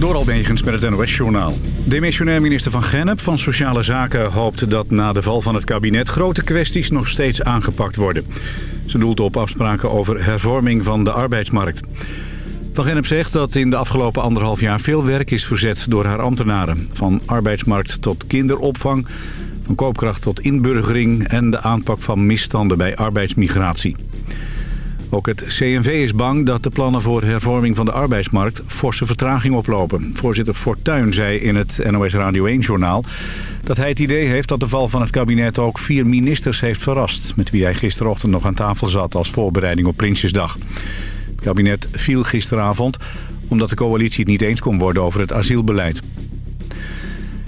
Door Almegens met het NOS-journaal. Demissionair minister van Gennep van Sociale Zaken hoopt dat na de val van het kabinet grote kwesties nog steeds aangepakt worden. Ze doelt op afspraken over hervorming van de arbeidsmarkt. Van Gennep zegt dat in de afgelopen anderhalf jaar veel werk is verzet door haar ambtenaren. Van arbeidsmarkt tot kinderopvang, van koopkracht tot inburgering en de aanpak van misstanden bij arbeidsmigratie. Ook het CNV is bang dat de plannen voor hervorming van de arbeidsmarkt forse vertraging oplopen. Voorzitter Fortuyn zei in het NOS Radio 1-journaal dat hij het idee heeft dat de val van het kabinet ook vier ministers heeft verrast... met wie hij gisterochtend nog aan tafel zat als voorbereiding op Prinsjesdag. Het kabinet viel gisteravond omdat de coalitie het niet eens kon worden over het asielbeleid.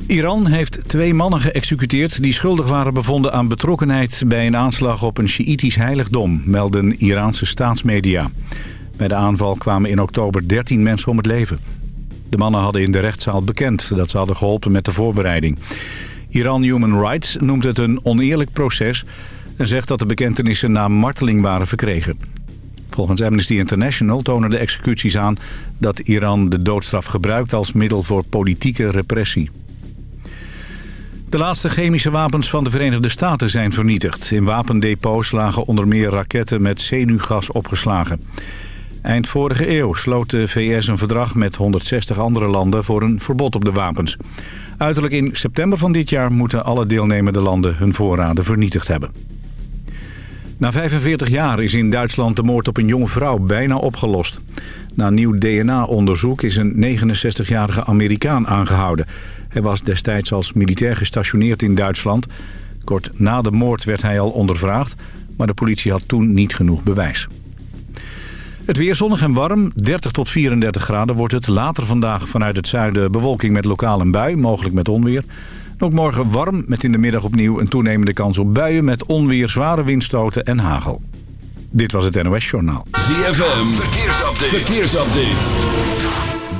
Iran heeft twee mannen geëxecuteerd die schuldig waren bevonden aan betrokkenheid bij een aanslag op een Sjiïtisch heiligdom, melden Iraanse staatsmedia. Bij de aanval kwamen in oktober 13 mensen om het leven. De mannen hadden in de rechtszaal bekend dat ze hadden geholpen met de voorbereiding. Iran Human Rights noemt het een oneerlijk proces en zegt dat de bekentenissen na marteling waren verkregen. Volgens Amnesty International tonen de executies aan dat Iran de doodstraf gebruikt als middel voor politieke repressie. De laatste chemische wapens van de Verenigde Staten zijn vernietigd. In wapendepots lagen onder meer raketten met zenuwgas opgeslagen. Eind vorige eeuw sloot de VS een verdrag met 160 andere landen voor een verbod op de wapens. Uiterlijk in september van dit jaar moeten alle deelnemende landen hun voorraden vernietigd hebben. Na 45 jaar is in Duitsland de moord op een jonge vrouw bijna opgelost. Na nieuw DNA-onderzoek is een 69-jarige Amerikaan aangehouden. Hij was destijds als militair gestationeerd in Duitsland. Kort na de moord werd hij al ondervraagd, maar de politie had toen niet genoeg bewijs. Het weer zonnig en warm, 30 tot 34 graden wordt het. Later vandaag vanuit het zuiden bewolking met lokaal een bui, mogelijk met onweer. Ook morgen warm, met in de middag opnieuw een toenemende kans op buien... met onweer, zware windstoten en hagel. Dit was het NOS Journaal. ZFM, verkeersupdate. verkeersupdate.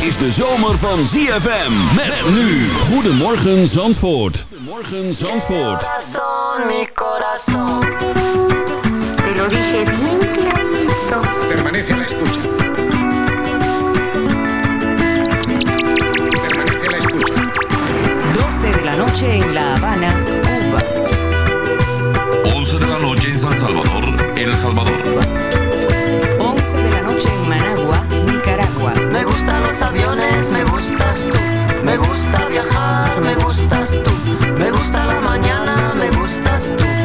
is de zomer van ZFM. Met nu. Goedemorgen Zandvoort. Goedemorgen Zandvoort. Mi corazón, Te lo dije bien clarito. Permanece a la escucha. Permanece a la escucha. 12 de la noche en La Habana, Cuba. 11 de la noche en San Salvador, El Salvador. Aviones, me gustas tú. Me gusta viajar, me gustas tú. Me gusta la mañana, me gustas tú.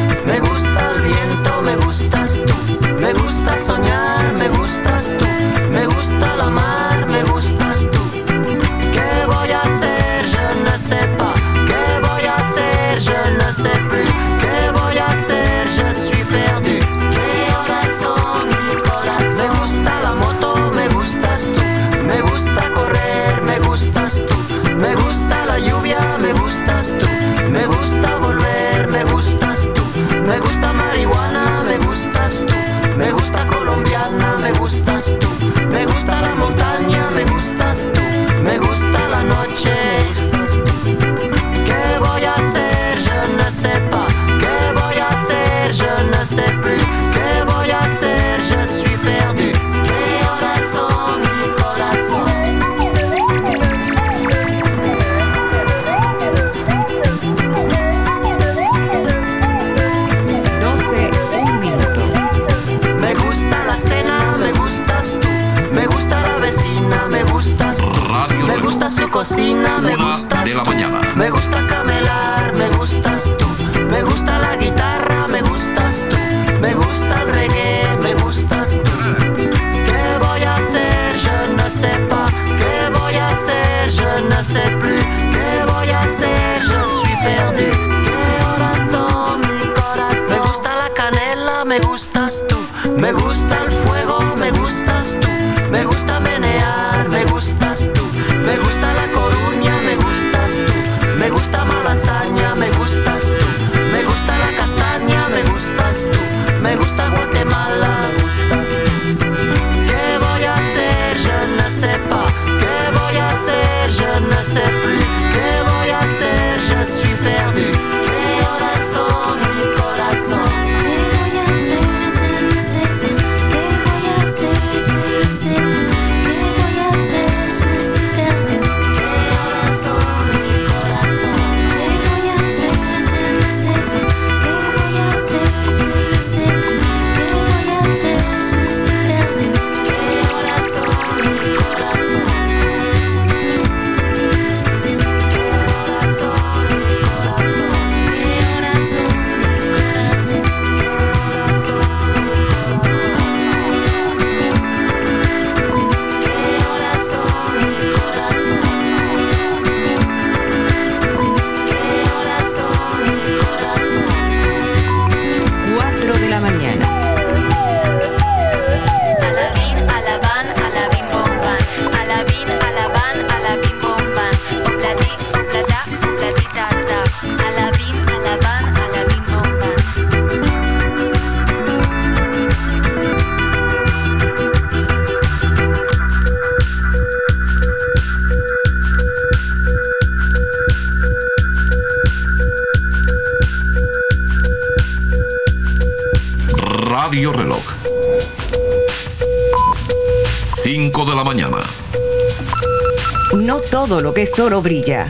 Todo lo que es oro brilla.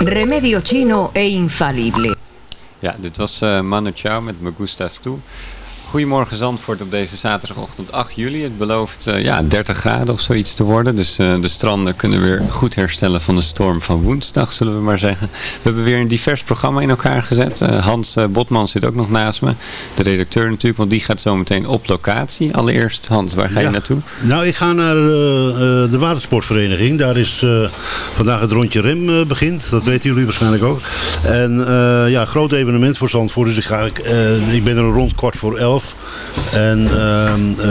Remedio chino e infalible. Ja, dit was eh Manu Chao met Me Gustas Tu. Goedemorgen Zandvoort op deze zaterdagochtend 8 juli. Het belooft eh, ja, 30 graden of zoiets te worden. Dus eh, de stranden kunnen weer goed herstellen van de storm van woensdag, zullen we maar zeggen. We hebben weer een divers programma in elkaar gezet. Eh, Hans Botman zit ook nog naast me. De redacteur natuurlijk, want die gaat zo meteen op locatie. Allereerst, Hans, waar ga je Ja. naartoe? Nou, ik ga naar de watersportvereniging. Daar is vandaag het rondje rem begint. Dat weten jullie waarschijnlijk ook. En ja, groot evenement voor Zandvoort. Dus ik, ga, ik, ik ben er rond kwart voor elf. En ehm, eh,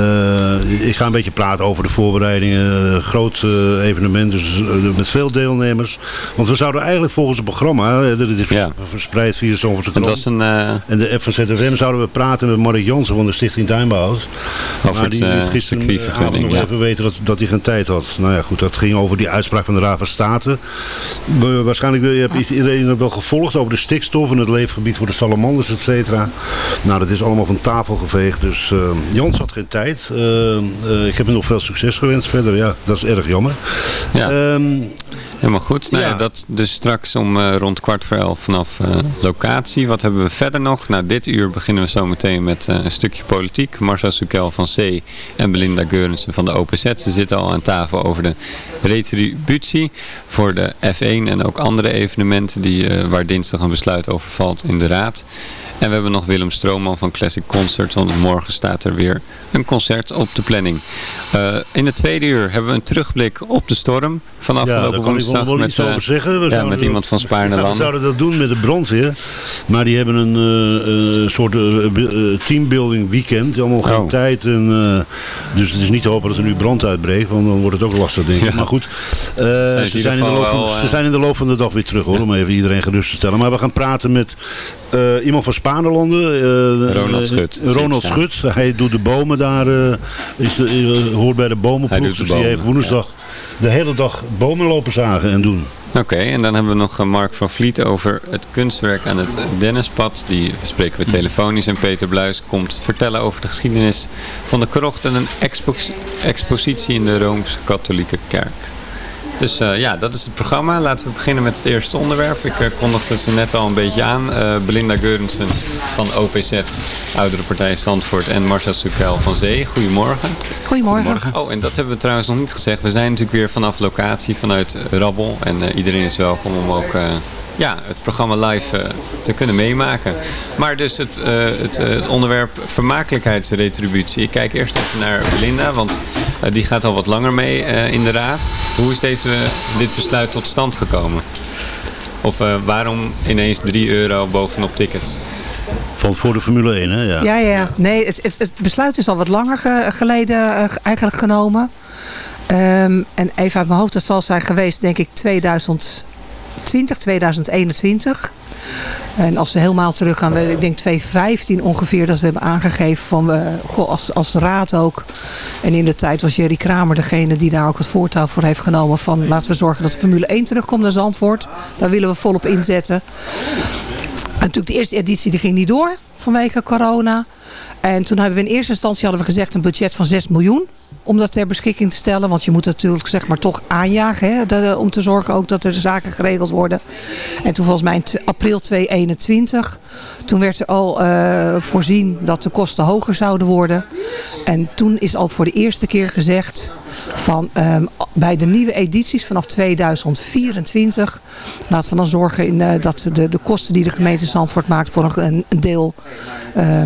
ik ga een beetje praten over de voorbereidingen. Eh, groot eh, evenement, dus eh, met veel deelnemers. Want we zouden eigenlijk volgens het programma, eh, dat is Ja. verspreid via Het krant. was een... eh, En de FZFM zouden we praten met Mark Jansen van de Stichting Tuinbouwers. Over het, die eh, liet gisteren nog ja. even weten dat, dat hij geen tijd had. Nou ja, goed, dat ging over die uitspraak van de Raad van State. Waarschijnlijk wil- heb iedereen het wel gevolgd over de stikstof en het leefgebied voor de salamanders, et cetera. Nou, dat is allemaal van tafel geveegd. Dus eh, Jans had geen tijd. Eh, eh, ik heb hem nog veel succes gewenst verder. Ja, dat is erg jammer. Ja. Ehm, Helemaal goed. Nou ja. Ja. dat dus straks om eh, rond kwart voor elf vanaf locatie. Wat hebben we verder nog? Nou, dit uur beginnen we zo meteen met een stukje politiek. Marcel Sukel van C en Belinda Geurensen van de OPZ. Ze zitten al aan tafel over de retributie voor de F1 en ook andere evenementen die, waar dinsdag een besluit over valt in de Raad. En we hebben nog Willem Stroomman van Classic Concert, want morgen staat er weer een concert op de planning. Eh, in het tweede uur hebben we een terugblik op de storm van ja, afgelopen woensdag. wel, wel met, iets eh, over zeggen. Ja, met iemand van Spaarne Ja, we zouden dat doen met de brandweer. Maar die hebben een eh, eh, soort eh, eh, teambuilding weekend. Allemaal geen Oh. tijd. En, eh, dus het is niet te hopen dat er nu brand uitbreekt. Want dan wordt het ook lastig denk ik. Ja. Maar goed, eh, ze, zijn in de loop van, wel, eh, ze zijn in de loop van de dag weer terug hoor. Om even iedereen gerust te stellen. Maar we gaan praten met eh, iemand van Spaarlanden. Eh, Ronald eh, Schut, Ronald. Schut. Hij doet de bomen daar. eh, is de, eh, hoort bij de bomenploeg. Hij doet de dus die bomen, heeft woensdag de hele dag bomen lopen zagen en doen. Oké, en dan hebben we nog eh, Mark van Vliet over het kunstwerk aan het Dennispad. Die spreken we telefonisch. En Peter Bluis komt vertellen over de geschiedenis van de krocht en een expo- expositie in de Rooms-Katholieke Kerk. Dus eh, ja, dat is het programma. Laten we beginnen met het eerste onderwerp. Ik eh, kondigde ze net al een beetje aan. Eh, Belinda Geurensen van OPZ, Oudere Partij Zandvoort en Marcel Sukel van Zee. Goedemorgen. Goedemorgen. Oh, en dat hebben we trouwens nog niet gezegd. We zijn natuurlijk weer vanaf locatie, vanuit Rabbel. En eh, iedereen is welkom om ook eh, ja, het programma live eh, te kunnen meemaken. Maar dus het, eh, het eh, onderwerp vermakelijkheidsretributie. Ik kijk eerst even naar Belinda, want die gaat al wat langer mee eh, in de raad. Hoe is deze, dit besluit tot stand gekomen? Of eh, waarom ineens 3 euro bovenop tickets? Van voor de Formule 1, hè? Ja. Ja, ja. Nee, het, het, het besluit is al wat langer ge- geleden eigenlijk genomen. Ehm, en even uit mijn hoofd, dat zal zijn geweest, denk ik, 2020, 2021. En als we helemaal terug gaan, ik denk 2015 ongeveer, dat we hebben aangegeven van, we, als, als raad ook. En in de tijd was Jerry Kramer degene die daar ook het voortouw voor heeft genomen. Van laten we zorgen dat de Formule 1 terugkomt naar Zandvoort. Daar willen we volop inzetten. Natuurlijk de eerste editie die ging niet door vanwege corona. En toen hebben we in eerste instantie hadden we gezegd een budget van 6 miljoen. Om dat ter beschikking te stellen. Want je moet natuurlijk zeg maar toch aanjagen. Hè, om te zorgen ook dat er zaken geregeld worden. En toen volgens mij in april 2021. Toen werd er al eh, voorzien dat de kosten hoger zouden worden. En toen is al voor de eerste keer gezegd. Van ehm, bij de nieuwe edities vanaf 2024. Laten we dan zorgen in, eh, dat de, de kosten die de gemeente Zandvoort maakt. Voor een, deel eh,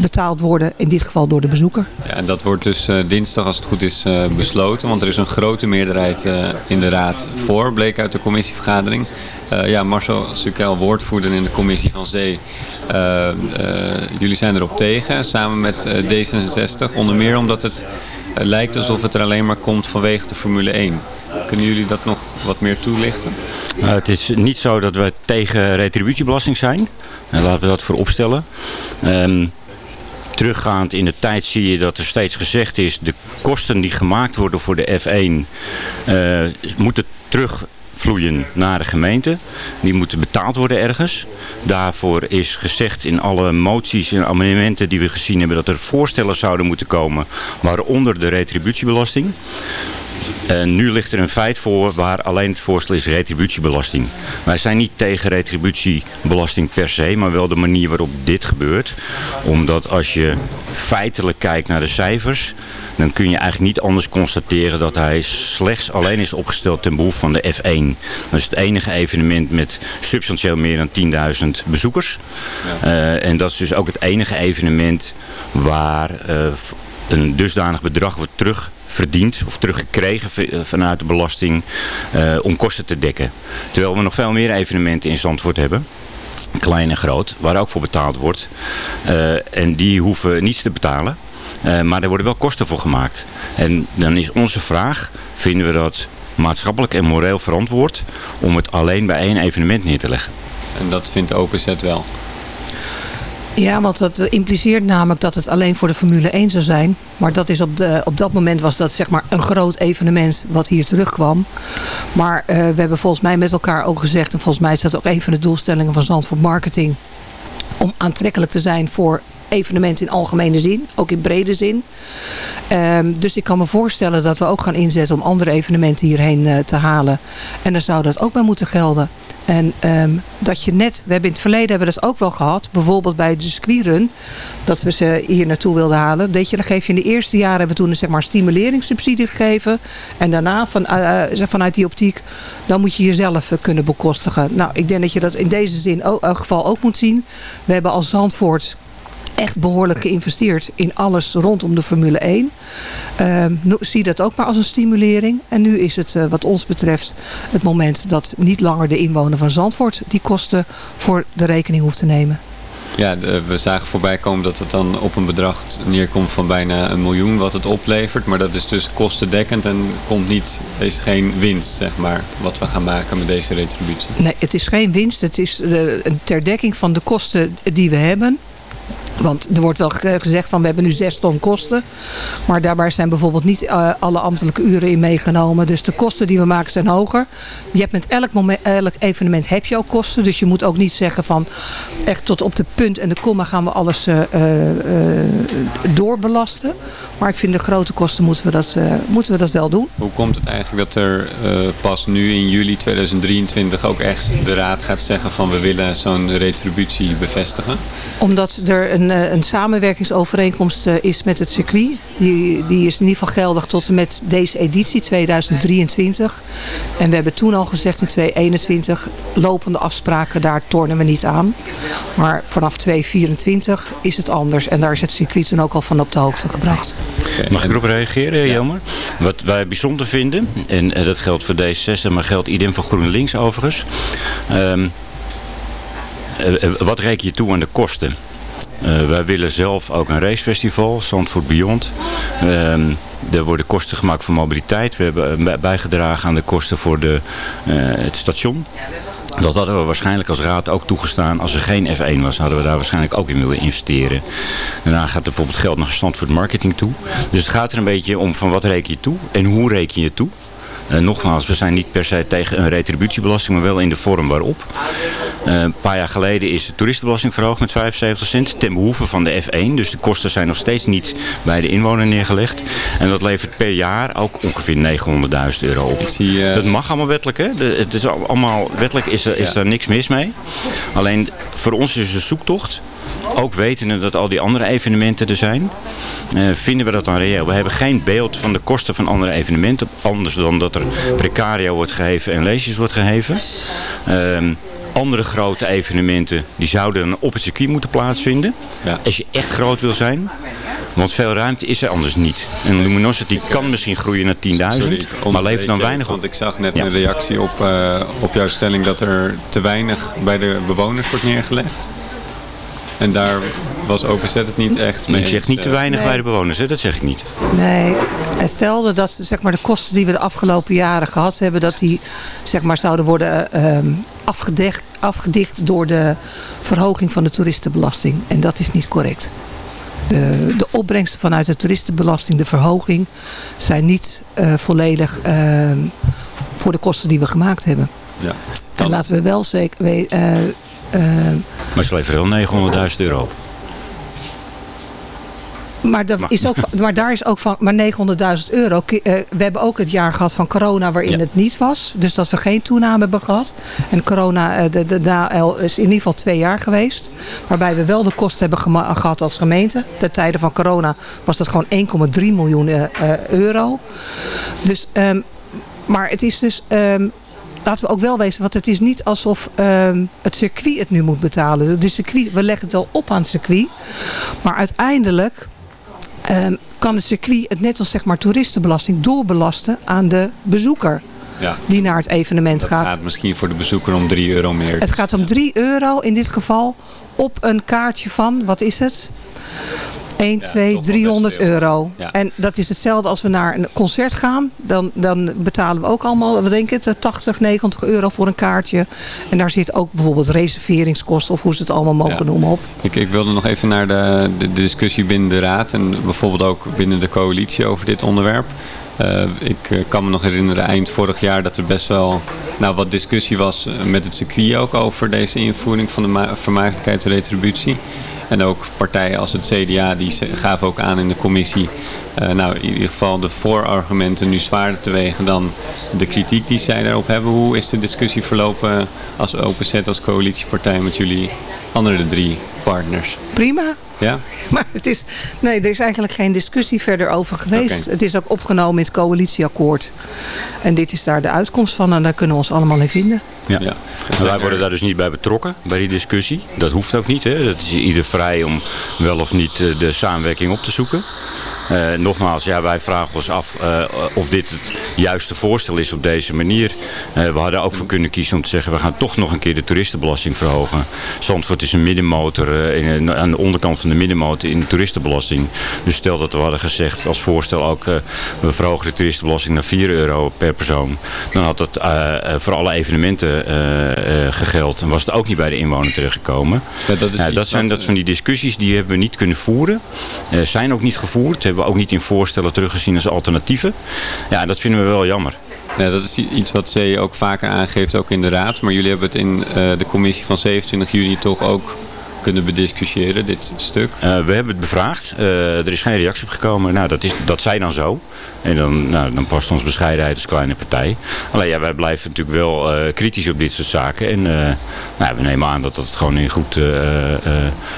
betaald worden. In dit geval door de bezoeker. Ja, en dat wordt dus eh, dinsdag, als het goed is, besloten. Want er is een grote meerderheid in de raad voor, bleek uit de commissievergadering. Ja, Marcel Sukel, woordvoerder in de commissie van Zee. Jullie zijn erop tegen, samen met eh, D66. Onder meer omdat het eh, lijkt alsof het er alleen maar komt vanwege de Formule 1. Kunnen jullie dat nog wat meer toelichten? Nou, het is niet zo dat we tegen retributiebelasting zijn. En laten we dat voor opstellen. Ehm, teruggaand in de tijd zie je dat er steeds gezegd is... de kosten die gemaakt worden voor de F1 eh, moeten terugvloeien naar de gemeente. Die moeten betaald worden ergens. Daarvoor is gezegd in alle moties en amendementen die we gezien hebben... dat er voorstellen zouden moeten komen, waaronder de retributiebelasting. En nu ligt er een feit voor waar alleen het voorstel is retributiebelasting. Wij zijn niet tegen retributiebelasting per se, maar wel de manier waarop dit gebeurt. Omdat als je feitelijk kijkt naar de cijfers, dan kun je eigenlijk niet anders constateren dat hij slechts alleen is opgesteld ten behoeve van de F1. Dat is het enige evenement met substantieel meer dan 10.000 bezoekers. Eh, en dat is dus ook het enige evenement waar eh, een dusdanig bedrag wordt terugverdiend of teruggekregen eh, vanuit de belasting om kosten te dekken. Terwijl we nog veel meer evenementen in Zandvoort hebben. Klein en groot, waar ook voor betaald wordt. En die hoeven niets te betalen. Eh, maar er worden wel kosten voor gemaakt. En dan is onze vraag, vinden we dat maatschappelijk en moreel verantwoord om het alleen bij één evenement neer te leggen? En dat vindt de OPZ wel. Ja, want dat impliceert namelijk dat het alleen voor de Formule 1 zou zijn. Maar dat is op, de, op dat moment was dat zeg maar een groot evenement wat hier terugkwam. Maar eh, we hebben volgens mij met elkaar ook gezegd, en volgens mij is dat ook een van de doelstellingen van Zandvoort Marketing. Om aantrekkelijk te zijn voor evenementen in algemene zin, ook in brede zin. Ehm, dus ik kan me voorstellen dat we ook gaan inzetten om andere evenementen hierheen eh, te halen. En dan zou dat ook bij moeten gelden. En ehm, dat je net, we hebben in het verleden hebben we dat ook wel gehad. Bijvoorbeeld bij de squirun. Dat we ze hier naartoe wilden halen. Weet je, dan geef je in de eerste jaren hebben we toen een zeg maar, stimuleringssubsidie gegeven. En daarna van, eh, eh, vanuit die optiek. Dan moet je jezelf kunnen bekostigen. Nou, ik denk dat je dat in deze zin ook, in geval ook moet zien. We hebben als Zandvoort echt behoorlijk geïnvesteerd in alles rondom de Formule 1. Ehm, nu- zie dat ook maar als een stimulering. En nu is het eh, wat ons betreft het moment dat niet langer de inwoner van Zandvoort die kosten voor de rekening hoeft te nemen. Ja, we zagen voorbij komen dat het dan op een bedrag neerkomt van bijna een miljoen wat het oplevert. Maar dat is dus kostendekkend en komt niet, is geen winst, zeg maar, wat we gaan maken met deze retributie. Nee, het is geen winst. Het is eh, een ter dekking van de kosten die we hebben. Want er wordt wel ge- gezegd van we hebben nu zes ton kosten. Maar daarbij zijn bijvoorbeeld niet eh, alle ambtelijke uren in meegenomen. Dus de kosten die we maken zijn hoger. Je hebt met elk, moment, elk evenement heb je ook kosten. Dus je moet ook niet zeggen van echt tot op de punt en de komma gaan we alles eh, eh, doorbelasten. Maar ik vind de grote kosten moeten we dat, moeten we dat wel doen. Hoe komt het eigenlijk dat er pas nu in juli 2023 ook echt de raad gaat zeggen van we willen zo'n retributie bevestigen? Omdat er een, eh, een samenwerkingsovereenkomst eh, is met het circuit. Die, die is in ieder geval geldig tot en met deze editie 2023. En we hebben toen al gezegd in 2021 lopende afspraken, daar tornen we niet aan. Maar vanaf 2024 is het anders. En daar is het circuit toen ook al van op de hoogte gebracht. Mag ik erop reageren, Jelmer? Wat wij bijzonder vinden, en eh, dat geldt voor D66, maar geldt idem voor GroenLinks overigens. Ehm, eh, eh, wat reken je toe aan de kosten? Eh, wij willen zelf ook een racefestival, Zandvoort Beyond. Ehm, er worden kosten gemaakt voor mobiliteit. We hebben eh, bij- bijgedragen aan de kosten voor de, eh, het station. Dat hadden we waarschijnlijk als raad ook toegestaan. Als er geen F1 was, hadden we daar waarschijnlijk ook in willen investeren. Daarna gaat er bijvoorbeeld geld naar Zandvoort Marketing toe. Dus het gaat er een beetje om van wat reken je toe en hoe reken je toe. Eh, nogmaals, we zijn niet per se tegen een retributiebelasting, maar wel in de vorm waarop. Eh, een paar jaar geleden is de toeristenbelasting verhoogd met 75 cent ten behoeve van de F1. Dus de kosten zijn nog steeds niet bij de inwoner neergelegd. En dat levert per jaar ook ongeveer 900.000 euro op. Dat mag allemaal wettelijk, hè? De- het is al- allemaal wettelijk, is, is Ja. daar niks mis mee. Alleen voor ons is het een zoektocht. Ook wetende dat al die andere evenementen er zijn, eh, vinden we dat dan reëel. We hebben geen beeld van de kosten van andere evenementen, anders dan dat er precario wordt geheven en leesjes wordt geheven. Ehm, andere grote evenementen die zouden op het circuit moeten plaatsvinden. Als je echt groot wil zijn. Want veel ruimte is er anders niet. En Luminosity kan misschien groeien naar 10.000, Sorry, maar levert dan weinig op. Want ik zag net Ja. een reactie op, eh, op jouw stelling dat er te weinig bij de bewoners wordt neergelegd. En daar was OpenZ het niet echt mee Ik zeg eens, niet te eh. weinig bij de bewoners, hè? dat zeg ik niet. Nee, en stelde dat zeg maar, de kosten die we de afgelopen jaren gehad hebben, dat die zeg maar, zouden worden ehm, afgedicht, afgedicht door de verhoging van de toeristenbelasting. En dat is niet correct. De, de opbrengsten vanuit de toeristenbelasting, de verhoging, zijn niet eh, volledig ehm, voor de kosten die we gemaakt hebben. Ja. En laten we wel zeker weten. Eh, Maar ze leveren wel 900.000 euro op. Maar, dat is ook, maar daar is ook van maar 900.000 euro. Eh, we hebben ook het jaar gehad van corona waarin Ja. het niet was. Dus dat we geen toename hebben gehad. En corona eh, de, de, de, is in ieder geval twee jaar geweest. Waarbij we wel de kosten hebben gehad als gemeente. Ten tijde van corona was dat gewoon 1,3 miljoen euro. Dus, ehm, maar het is dus... ehm, Laten we ook wel wezen, want het is niet alsof ehm, het circuit het nu moet betalen. De circuit, we leggen het wel op aan het circuit. Maar uiteindelijk ehm, kan het circuit het net als zeg maar toeristenbelasting doorbelasten aan de bezoeker Ja. die naar het evenement Dat gaat. gaat misschien voor de bezoeker om 3 euro meer. Het gaat om 3 euro in dit geval op een kaartje van, wat is het? 1, 2, 300 euro. Ja. En dat is hetzelfde als we naar een concert gaan. Dan, dan betalen we ook allemaal, wat denk ik, het, 80, 90 euro voor een kaartje. En daar zit ook bijvoorbeeld reserveringskosten of hoe ze het allemaal mogen Ja. noemen op. Ik, ik wilde nog even naar de, de, de discussie binnen de Raad en bijvoorbeeld ook binnen de coalitie over dit onderwerp. Eh, ik eh, kan me nog herinneren eind vorig jaar dat er best wel nou, wat discussie was eh, met het circuit ook over deze invoering van de ma- vermakelijkheid en retributie. En ook partijen als het CDA die gaven ook aan in de commissie, eh, nou in ieder geval de voorargumenten nu zwaarder te wegen dan de kritiek die zij daarop hebben. Hoe is de discussie verlopen als OpenZ, als coalitiepartij met jullie andere drie partners? Prima. Ja? Maar het is, nee, er is eigenlijk geen discussie verder over geweest. Het is ook opgenomen in het coalitieakkoord. En dit is daar de uitkomst van en daar kunnen we ons allemaal in vinden. Ja. Wij worden daar dus niet bij betrokken, bij die discussie. Dat hoeft ook niet. Hè. Dat is ieder vrij om wel of niet eh, de samenwerking op te zoeken. Eh, nogmaals, ja, wij vragen ons af eh, of dit het juiste voorstel is op deze manier. We hadden ook voor kunnen kiezen om te zeggen, we gaan toch nog een keer de toeristenbelasting verhogen. Zandvoort is een middenmotor, in, aan de onderkant van de middenmotor in de toeristenbelasting. Dus stel dat we hadden gezegd als voorstel ook, we verhogen de toeristenbelasting naar 4 euro per persoon. Dan had dat voor alle evenementen gegeld. En was het ook niet bij de inwoner terechtgekomen. Ja, dat is Ja, iets dat zijn dat van die discussies die hebben we niet kunnen voeren. Eh, zijn ook niet gevoerd. Hebben we ook niet in voorstellen teruggezien als alternatieven. Ja, dat vinden we wel jammer. Ja, dat is iets wat C ook vaker aangeeft, ook in de raad. Maar jullie hebben het in eh, de commissie van 27 juni toch ook kunnen bediscussiëren, dit stuk. Eh, we hebben het bevraagd. Eh, er is geen reactie op gekomen. Nou, dat, is, dat zij dan zo. En dan, nou, dan past ons bescheidenheid als kleine partij. Alleen ja, wij blijven natuurlijk wel eh, kritisch op dit soort zaken. En nou, we nemen aan dat dat gewoon in goed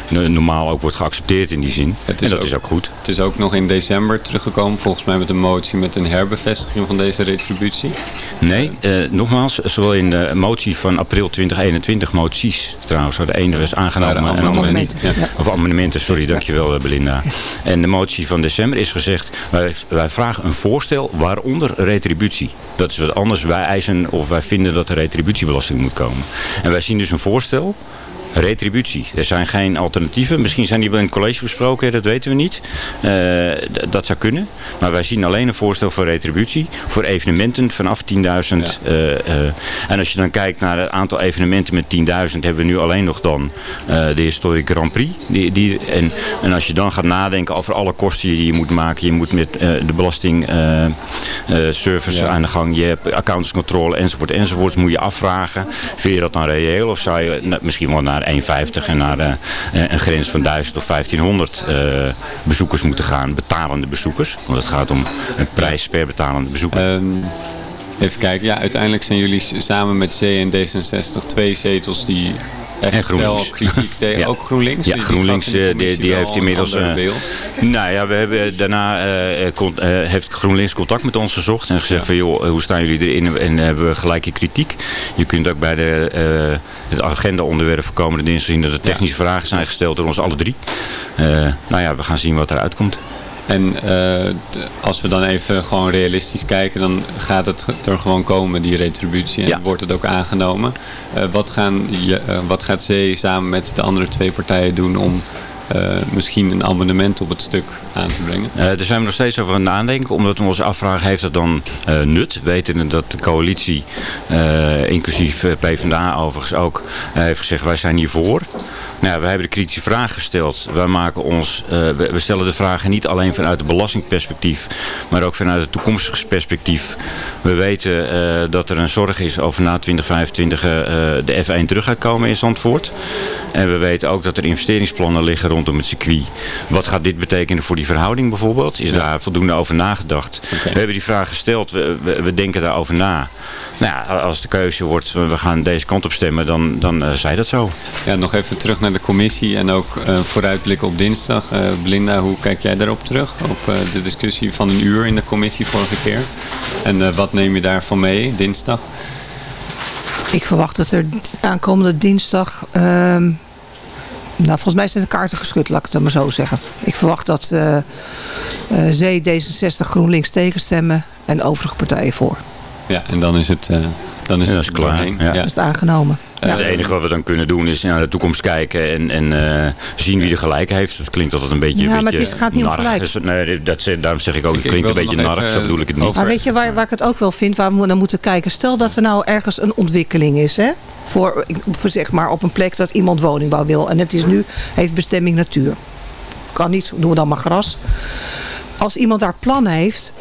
no- normaal ook wordt geaccepteerd in die zin. en dat is ook goed. Het is ook nog in december teruggekomen, volgens mij met een motie met een herbevestiging van deze retributie. Nee, nogmaals, zowel in de motie van april 2021, moties trouwens, waar de ene was aangenomen en. Amendementen, ja. Of amendementen, sorry, dankjewel eh, Belinda. En de motie van december is gezegd, wij, wij vragen een voorstel waaronder retributie. Dat is wat anders. Wij eisen of wij vinden dat er retributiebelasting moet komen. En wij zien dus een voorstel retributie. Er zijn geen alternatieven. Misschien zijn die wel in het college besproken, dat weten we niet. Eh, dat zou kunnen. Maar wij zien alleen een voorstel voor retributie. Voor evenementen vanaf 10.000. eh, eh, en als je dan kijkt naar het aantal evenementen met 10.000, hebben we nu alleen nog dan de Historic Grand Prix. Die, die, en, en als je dan gaat nadenken over alle kosten die je moet maken. Je moet met de belastingservice aan de gang. Je hebt accountantscontrole enzovoort enzovoort. Moet je afvragen. Vind je dat dan reëel? Of zou je nou, misschien wel naar 1,50 en naar eh, een grens van 1000 of 1500 eh, bezoekers moeten gaan. Betalende bezoekers. Want het gaat om een prijs per betalende bezoeker. Ehm, even kijken, ja, uiteindelijk zijn jullie samen met C en D66 twee zetels die echt En GroenLinks. kritiek tegen. Ja. Ook GroenLinks? Ja, GroenLinks eh, die, die wel heeft een inmiddels... ander eh, beeld. nou ja, we hebben daarna eh, eh, eh, heeft GroenLinks contact met ons gezocht en gezegd van joh, hoe staan jullie erin en hebben we gelijke kritiek. Je kunt ook bij de, eh, het agenda onderwerp voor komende dinsdag zien dat er technische vragen zijn gesteld door ons alle drie. Eh, nou ja, we gaan zien wat eruit komt. En eh, als we dan even gewoon realistisch kijken, dan gaat het er gewoon komen, die retributie. En wordt het ook aangenomen. Eh, wat, gaan, je- eh, wat gaat C samen met de andere twee partijen doen om misschien een amendement op het stuk aan te brengen? Eh, daar zijn we nog steeds over aan het nadenken, omdat we ons afvragen, heeft dat dan eh, nut? Weten dat de coalitie, inclusief PvdA overigens ook, heeft gezegd wij zijn hiervoor. Nou, we hebben de kritische vraag gesteld. Wij maken ons, eh, we, we stellen de vragen niet alleen vanuit het belastingperspectief, maar ook vanuit het toekomstig perspectief. We weten eh, dat er een zorg is over na 2025 eh, de F1 terug gaat komen in Zandvoort. En we weten ook dat er investeringsplannen liggen rondom het circuit. Wat gaat dit betekenen voor die verhouding bijvoorbeeld? Is daar voldoende over nagedacht? We hebben die vraag gesteld, we, we, we denken daarover na. Nou ja, als de keuze wordt, we gaan deze kant op stemmen, dan, dan uh, zij dat zo. Ja, nog even terug naar de commissie en ook uh, vooruitblikken op dinsdag. Uh, Belinda, hoe kijk jij daarop terug? Op uh, de discussie van een uur in de commissie vorige keer. En wat neem je daarvan mee dinsdag? Ik verwacht dat er aankomende dinsdag... Ehm, nou, volgens mij zijn de kaarten geschud, laat ik het maar zo zeggen. Ik verwacht dat uh, uh, C, D66, GroenLinks tegenstemmen en overige partijen voor. Ja, en dan is het, uh, dan is ja, het is klaar. Ja. Is het aangenomen. Ja. Het enige wat we dan kunnen doen is naar de toekomst kijken en, en uh, zien wie er gelijk heeft. Dat klinkt altijd een beetje Ja, een maar beetje het is, gaat niet om gelijk. Dus, nee, dat, daarom zeg ik ook, het klinkt een beetje narig, zo bedoel ik het niet. Maar weet je waar, waar ik het ook wel vind, waar we naar moeten kijken? Stel dat er nou ergens een ontwikkeling is, hè? Voor, voor zeg maar op een plek dat iemand woningbouw wil. En het is nu, heeft bestemming natuur. Kan niet, doen we dan maar gras. Als iemand daar plannen heeft,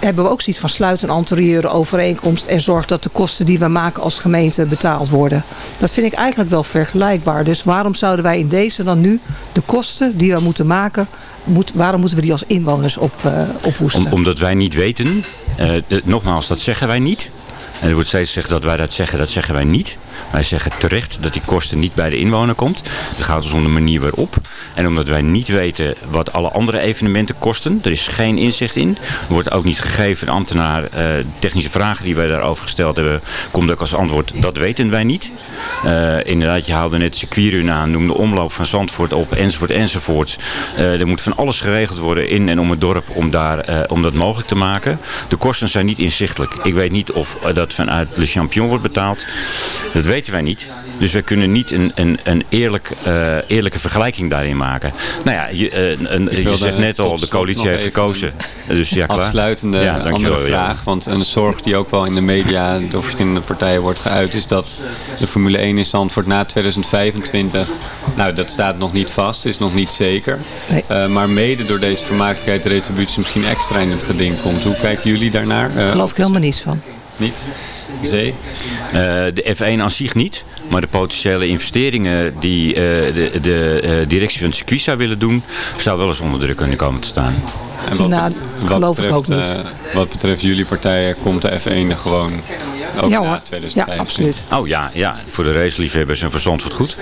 hebben we ook zoiets van sluit een anterieure overeenkomst en zorg dat de kosten die we maken als gemeente betaald worden. Dat vind ik eigenlijk wel vergelijkbaar. Dus waarom zouden wij in deze dan nu de kosten die we moeten maken, moet, waarom moeten we die als inwoners op, uh, omdat wij niet weten, de, nogmaals, dat zeggen wij niet. En er wordt steeds gezegd dat wij dat zeggen, dat zeggen wij niet. Wij zeggen terecht dat die kosten niet bij de inwoner komt. Het gaat ons om de manier waarop. En omdat wij niet weten wat alle andere evenementen kosten. Er is geen inzicht in. Er wordt ook niet gegeven, ambtenaar, uh, technische vragen die wij daarover gesteld hebben, komt ook als antwoord, dat weten wij niet. Uh, inderdaad, je haalde net circuitrun aan, noemde omloop van Zandvoort op, enzovoort, enzovoort. Uh, er moet van alles geregeld worden in en om het dorp om, daar, om dat mogelijk te maken. De kosten zijn niet inzichtelijk. Ik weet niet of dat vanuit Le Champion wordt betaald. Weten wij niet. Dus wij kunnen niet een, een, een eerlijk, uh, eerlijke vergelijking daarin maken. Nou ja, je, uh, een, je zegt net al, de coalitie heeft gekozen. Dus ja, klaar. Afsluitende ja, andere vraag. Ja. Want een zorg die ook wel in de media door verschillende partijen wordt geuit... is dat de Formule 1 in Zandvoort na 2025... Nou, dat staat nog niet vast, is nog niet zeker. Nee. Uh, maar mede door deze vermakelijkheid de retributie misschien extra in het geding komt. Hoe kijken jullie daarnaar? Daar geloof ik helemaal niets van. Niet? Zee? Uh, de F1 aan zich niet. Maar de potentiële investeringen die uh, de, de uh, directie van het circuit zou willen doen... zou wel eens onder druk kunnen komen te staan. En wat, nou, wat geloof betreft, ik ook niet. Uh, wat betreft jullie partijen komt de F1 er gewoon ook ja, na hoor. 2015. Ja, absoluut. Oh ja, ja, voor de raceliefhebbers en verstand wordt goed.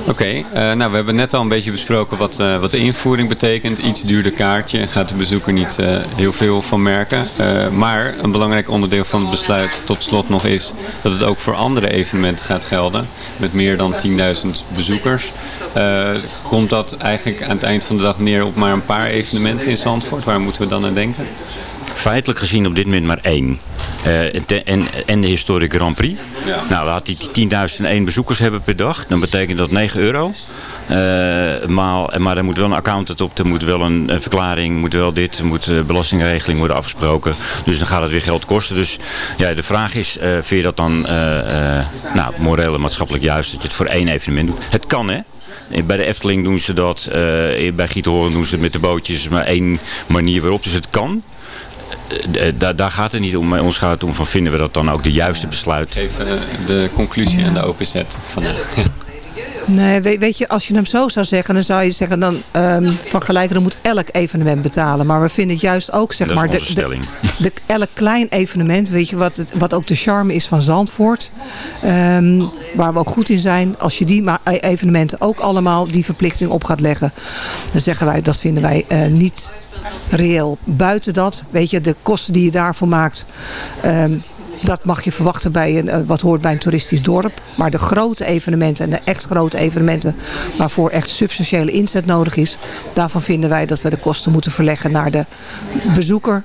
Oké, okay, uh, nou we hebben net al een beetje besproken wat, uh, wat de invoering betekent. Iets duurder kaartje, gaat de bezoeker niet uh, heel veel van merken. maar een belangrijk onderdeel van het besluit tot slot nog is dat het ook voor andere evenementen gaat gelden. Met meer dan 10.000 bezoekers. komt dat eigenlijk aan het eind van de dag neer op maar een paar evenementen in Zandvoort? Waar moeten we dan aan denken? Feitelijk gezien op dit moment maar één. Eh, en en, de Historic Grand Prix. Nou, laat die 10.001 bezoekers hebben per dag. Dan betekent dat 9 euro. Eh, maal, maar er moet wel een accountant op, er moet wel een, een verklaring, moet wel dit, er moet eh, belastingregeling worden afgesproken. Dus dan gaat het weer geld kosten. Dus ja, de vraag is, vind je dat dan nou, moreel en maatschappelijk juist dat je het voor één evenement doet? Het kan hè. Bij de Efteling doen ze dat, eh, bij Giethoorn doen ze het met de bootjes, maar één manier waarop. Dus het kan. Eh, eh, daar, gaat het niet om. Ons gaat het om van vinden we dat dan ook de juiste besluit. Even eh, de conclusie aan de OPZ vandaag. Nee, weet, weet je, als je hem zo zou zeggen, dan zou je zeggen dan ehm, van moet elk evenement betalen. Maar we vinden het juist ook, zeg maar, stelling. de, elk klein evenement, weet je, wat, het, wat ook de charme is van Zandvoort, ehm, waar we ook goed in zijn, als je die ma- e- evenementen ook allemaal die verplichting op gaat leggen, dan zeggen wij, dat vinden wij eh, niet reëel. Buiten dat, weet je, de kosten die je daarvoor maakt, ehm, dat mag je verwachten bij een, eh, wat hoort bij een toeristisch dorp. Maar de grote evenementen en de echt grote evenementen waarvoor echt substantiële inzet nodig is, daarvan vinden wij dat we de kosten moeten verleggen naar de bezoeker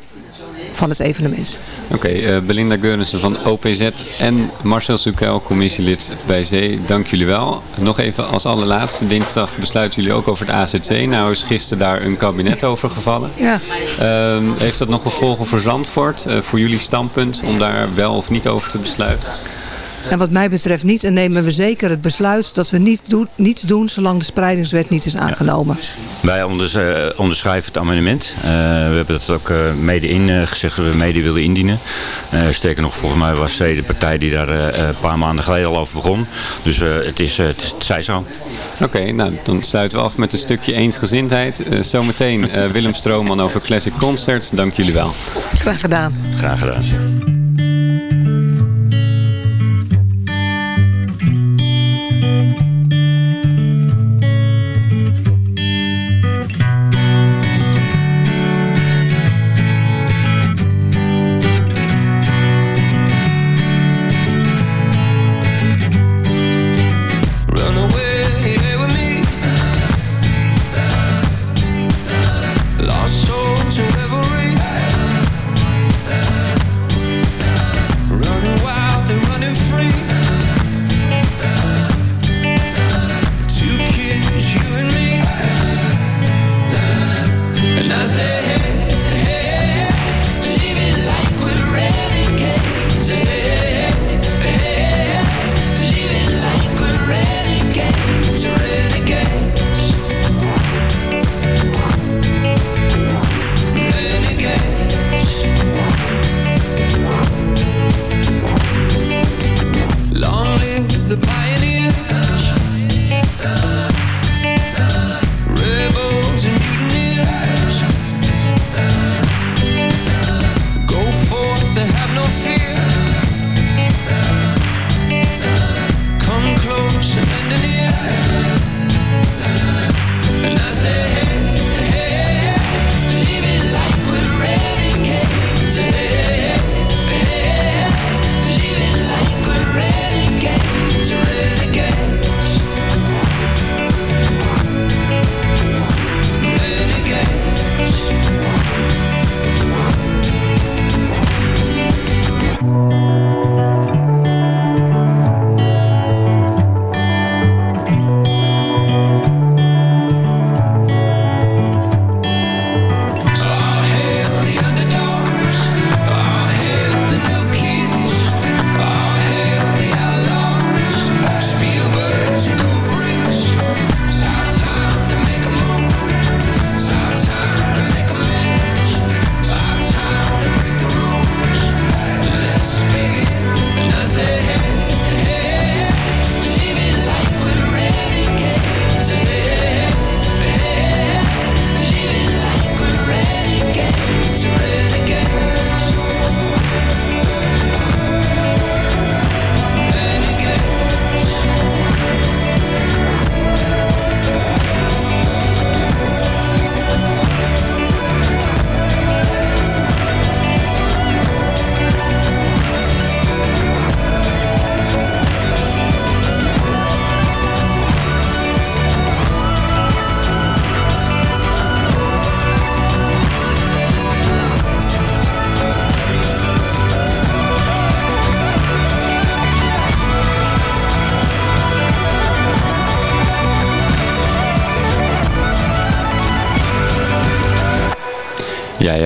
van het evenement. Oké, eh, Belinda Geurensen van OPZ en Marcel Sukel, commissielid bij Zee. Dank jullie wel. Nog even als allerlaatste, dinsdag besluiten jullie ook over het AZC. Nou is gisteren daar een kabinet over gevallen. Ja. Ehm, heeft dat nog gevolgen voor Zandvoort, eh, voor jullie standpunt, om daar wel of niet over te besluiten? En wat mij betreft niet, en nemen we zeker het besluit dat we niet doen, niets doen zolang de spreidingswet niet is aangenomen. Wij onders- eh, onderschrijven het amendement. Eh, we hebben dat ook eh, mede ingezegd dat we mede willen indienen. Eh, sterker nog, volgens mij was C de partij die daar eh, een paar maanden geleden al over begon. Dus eh, het, is, het, is- het zij zo. Oké, nou dan sluiten we af met een stukje eensgezindheid. Zometeen eh, Willem Strooman over Classic Concerts. Dank jullie wel. Graag gedaan. Graag gedaan.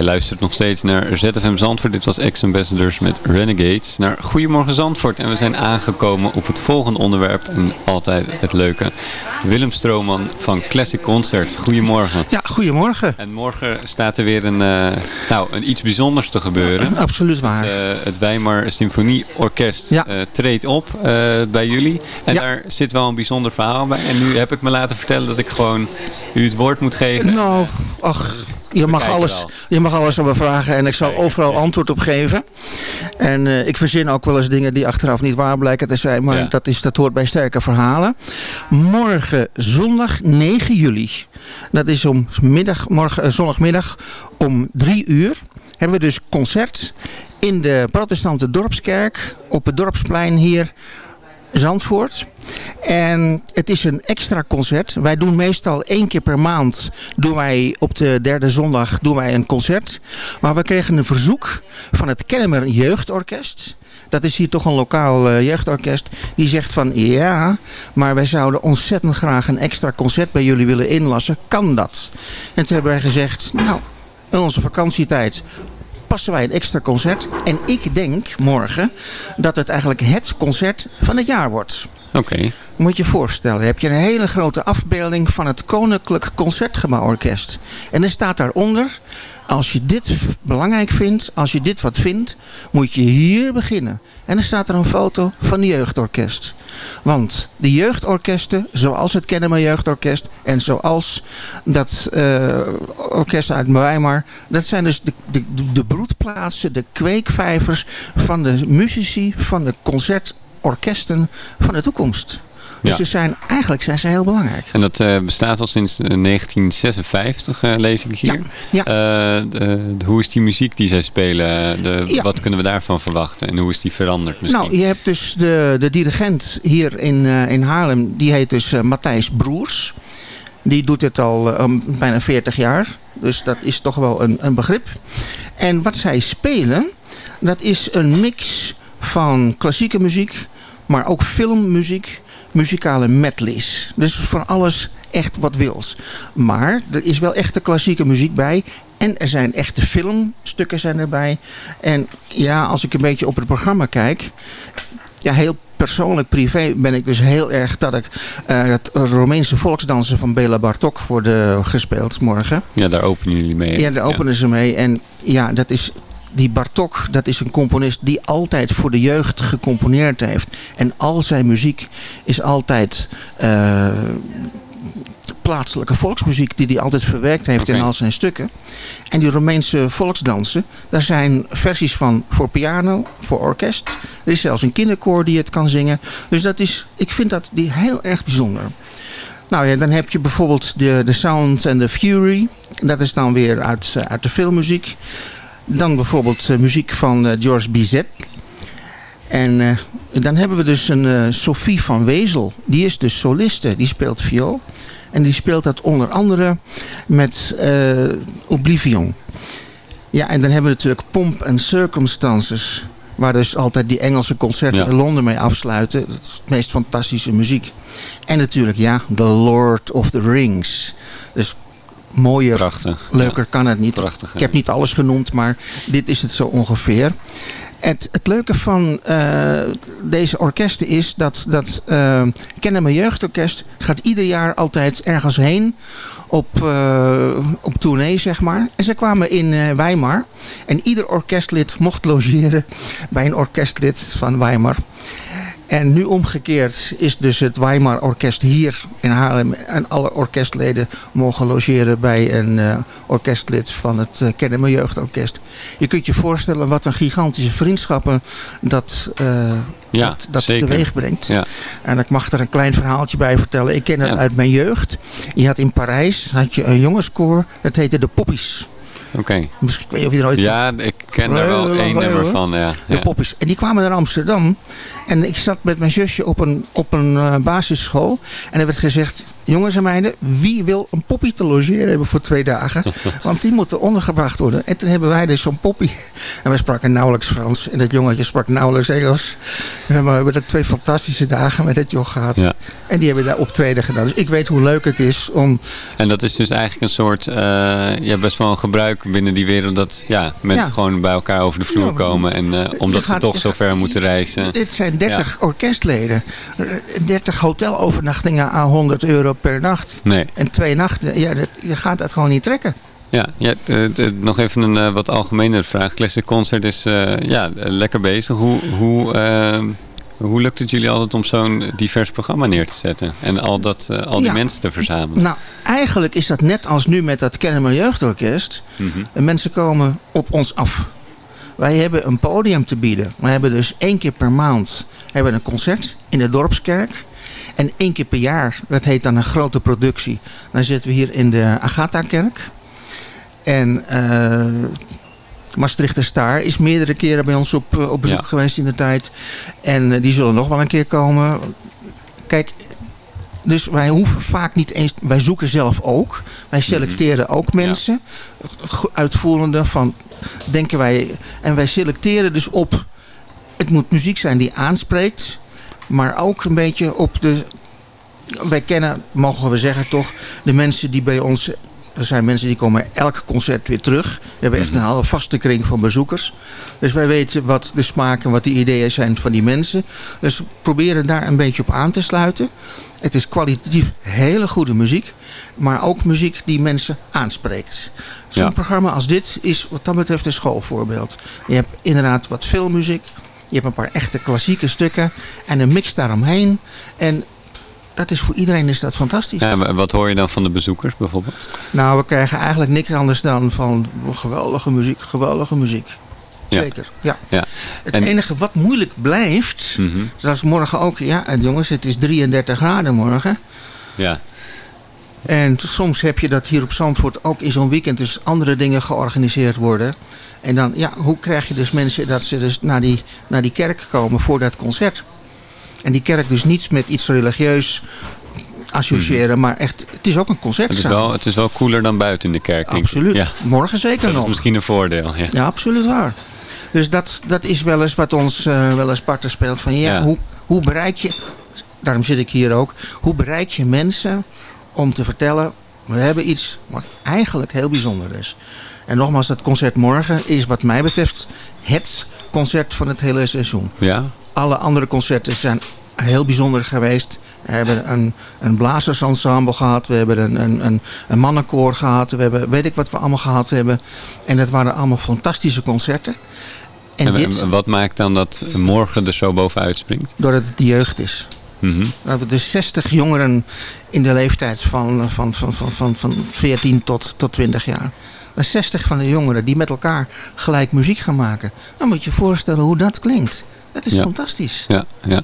Luistert nog steeds naar ZFM Zandvoort. Dit was Ex-Ambassadors met Renegades. Naar Goedemorgen Zandvoort. En we zijn aangekomen op het volgende onderwerp. En altijd het leuke. Willem Strooman van Classic Concert. Goedemorgen. Ja, goedemorgen. En morgen staat er weer een, eh, nou, een iets bijzonders te gebeuren. Absoluut waar. Het, eh, het Weimar Symfonieorkest eh, treedt op bij jullie. En daar zit wel een bijzonder verhaal bij. En nu heb ik me laten vertellen dat ik gewoon u het woord moet geven. Nou, ach, je mag, alles, je mag alles aan me vragen en ik zal overal antwoord op geven. En eh, ik verzin ook wel eens dingen die achteraf niet waar blijken te zijn. Maar Ja. dat, is, dat hoort bij sterke verhalen. Morgen zondag 9 juli. Dat is om middag, morgen, eh, zondagmiddag om 3 uur. Hebben we dus concert in de protestante dorpskerk. Op het dorpsplein hier Zandvoort. En het is een extra concert. Wij doen meestal één keer per maand, doen wij op de derde zondag doen wij een concert. Maar we kregen een verzoek van het Kennemer Jeugdorkest. Dat is hier toch een lokaal eh, jeugdorkest. Die zegt van ja, maar wij zouden ontzettend graag een extra concert bij jullie willen inlassen. Kan dat? En toen hebben wij gezegd, nou, in onze vakantietijd passen wij een extra concert. En ik denk morgen dat het eigenlijk het concert van het jaar wordt. Oké. Moet je je voorstellen, heb je een hele grote afbeelding van het Koninklijk Concertgebouworkest. En er staat daaronder, als je dit belangrijk vindt, als je dit wat vindt, moet je hier beginnen. En er staat er een foto van de jeugdorkest. Want de jeugdorkesten, zoals het Kennemer Jeugdorkest en zoals dat eh, orkest uit Weimar, dat zijn dus de, de, de broedplaatsen, de kweekvijvers van de muzici, van de concertorkesten van de toekomst. Dus Ja. ze zijn, eigenlijk zijn ze heel belangrijk. En dat eh, bestaat al sinds eh, 1956, eh, lees ik hier. Ja. Eh, de, de- hoe is die muziek die zij spelen? De, Ja. Wat kunnen we daarvan verwachten? En hoe is die veranderd misschien? Nou, je hebt dus de, de dirigent hier in, eh, in Haarlem, die heet dus eh, Matthijs Broers. Die doet het al eh, um, bijna 40 jaar. Dus dat is toch wel een, een begrip. En wat zij spelen, dat is een mix van klassieke muziek, maar ook filmmuziek, muzikale medleys. Dus van alles echt wat wils. Maar er is wel echte klassieke muziek bij. En er zijn echte filmstukken zijn erbij. En ja, als ik een beetje op het programma kijk. Ja, heel persoonlijk, privé ben ik dus heel erg dat ik eh, het Romeinse volksdansen van Bela Bartok voor de gespeeld morgen. Ja, daar openen jullie mee. Ja, daar openen ze mee. En ja, dat is, die Bartok, dat is een componist die altijd voor de jeugd gecomponeerd heeft. En al zijn muziek is altijd eh, plaatselijke volksmuziek die hij altijd verwerkt heeft in al zijn stukken. En die Romeinse volksdansen, daar zijn versies van voor piano, voor orkest. Er is zelfs een kinderkoor die het kan zingen. Dus dat is, ik vind dat die heel erg bijzonder. Nou ja, dan heb je bijvoorbeeld de, de Sound and the Fury. Dat is dan weer uit, eh, uit de filmmuziek. Dan bijvoorbeeld eh, muziek van eh, George Bizet. En eh, dan hebben we dus een Sophie van Wezel. Die is dus soliste, die speelt viool. En die speelt dat onder andere met Oblivion. Ja, en dan hebben we natuurlijk Pomp and Circumstances. Waar dus altijd die Engelse concerten Ja. in Londen mee afsluiten. Dat is de meest fantastische muziek. En natuurlijk, ja, The Lord of the Rings. Dus mooier, Prachtig. leuker kan het niet. Prachtig, Ik heb niet alles genoemd, maar dit is het zo ongeveer. Het, het leuke van eh, deze orkesten is dat, dat uh, Kennemer Jeugdorkest gaat ieder jaar altijd ergens heen op, uh, op tournee, zeg maar. En ze kwamen in Weimar. En ieder orkestlid mocht logeren bij een orkestlid van Weimar. En nu omgekeerd is dus het Weimar Orkest hier in Haarlem. En alle orkestleden mogen logeren bij een uh, orkestlid van het uh, Kennemer Jeugdorkest. Je kunt je voorstellen wat een gigantische vriendschappen dat, uh, ja, dat, dat teweeg brengt. Ja. En ik mag er een klein verhaaltje bij vertellen. Ik ken het Ja. uit mijn jeugd. Je had in Parijs had je een jongenskoor. Dat heette de Poppies. Oké. Misschien weet je of je er ooit Ja, ik ken er wel één nummer van. Ja. de poppies. En die kwamen naar Amsterdam. En ik zat met mijn zusje op een, op een uh, basisschool. En er werd gezegd, jongens en meiden, wie wil een poppie te logeren hebben voor twee dagen? Want die moeten ondergebracht worden. En toen hebben wij dus zo'n poppie. En wij spraken nauwelijks Frans. En dat jongetje sprak nauwelijks Engels. En we hebben er twee fantastische dagen met het joch gehad. Ja. En die hebben daar optreden gedaan. Dus ik weet hoe leuk het is om... En dat is dus eigenlijk een soort, uh, ja, best wel een gebruik binnen die wereld dat ja, mensen Ja. gewoon bij elkaar over de vloer Ja, komen. En eh, omdat je ze toch je zo ver moeten reizen. Dit zijn 30 Ja. orkestleden. Eh, 30 hotelovernachtingen aan 100 euro per nacht. Nee. En twee nachten. Ja, dat, je gaat dat gewoon niet trekken. Ja, ja eh, nog even een eh, wat algemenere vraag. Classic Concert is eh, ja, lekker bezig. Hoe, hoe, hoe lukt het jullie altijd om zo'n divers programma neer te zetten? En al, dat, al die Ja. mensen te verzamelen? Nou, eigenlijk is dat net als nu met dat Kennemer Jeugdorkest. De mensen komen op ons af. Wij hebben een podium te bieden. We hebben dus één keer per maand hebben een concert in de Dorpskerk. En één keer per jaar, dat heet dan een grote productie. Dan zitten we hier in de Agatha-kerk. En eh Maastrichter Staar is meerdere keren bij ons op, eh, op bezoek Ja. geweest in de tijd. En eh, die zullen nog wel een keer komen. Kijk, dus wij hoeven vaak niet eens... Wij zoeken zelf ook. Wij selecteren ook mensen. Go- Uitvoerende van... Denken wij... En wij selecteren dus op... Het moet muziek zijn die aanspreekt. Maar ook een beetje op de... Wij kennen, mogen we zeggen toch... De mensen die bij ons... Er zijn mensen die komen elk concert weer terug. We hebben echt een hele vaste kring van bezoekers. Dus wij weten wat de smaak en wat de ideeën zijn van die mensen. Dus we proberen daar een beetje op aan te sluiten. Het is kwalitatief hele goede muziek. Maar ook muziek die mensen aanspreekt. Zo'n Ja. programma als dit is wat dat betreft een schoolvoorbeeld. Je hebt inderdaad wat filmmuziek. Je hebt een paar echte klassieke stukken. En een mix daaromheen. En dat is voor iedereen is dat fantastisch. Ja, wat hoor je dan van de bezoekers bijvoorbeeld? Nou, we krijgen eigenlijk niks anders dan van geweldige muziek, geweldige muziek. Ja. Zeker, ja. Ja. Het En- enige wat moeilijk blijft, Mhm. zoals morgen ook, ja jongens, het is 33 graden morgen. Ja. En soms heb je dat hier op Zandvoort ook in zo'n weekend dus andere dingen georganiseerd worden. En dan, ja, hoe krijg je dus mensen dat ze dus naar die, naar die kerk komen voor dat concert? En die kerk dus niets met iets religieus associëren, maar echt, het is ook een Het is, concertzaal. wel, het is wel cooler dan buiten in de kerk. Absoluut. Ja. Morgen zeker Dat is nog. misschien een voordeel. Ja. Ja, absoluut waar. Dus dat, dat is wel eens wat ons eh, wel eens parten speelt. Van ja, Ja. Hoe, hoe bereik je, daarom zit ik hier ook, hoe bereik je mensen om te vertellen, we hebben iets wat eigenlijk heel bijzonder is. En nogmaals, dat concert morgen is wat mij betreft het concert van het hele seizoen. Ja? Alle andere concerten zijn heel bijzonder geweest. We hebben een, een blazersensemble gehad. We hebben een, een, een, een mannenkoor gehad. We hebben, weet ik wat we allemaal gehad hebben. En dat waren allemaal fantastische concerten. En, En, dit, en wat maakt dan dat morgen er zo bovenuit springt? doordat het de jeugd is. Mhm. We hebben dus 60 jongeren in de leeftijd van, van, van, van, van, van 14 tot, tot 20 jaar. Maar 60 van de jongeren die met elkaar gelijk muziek gaan maken. Dan moet je je voorstellen hoe dat klinkt. Dat is Ja. fantastisch. Ja, ja.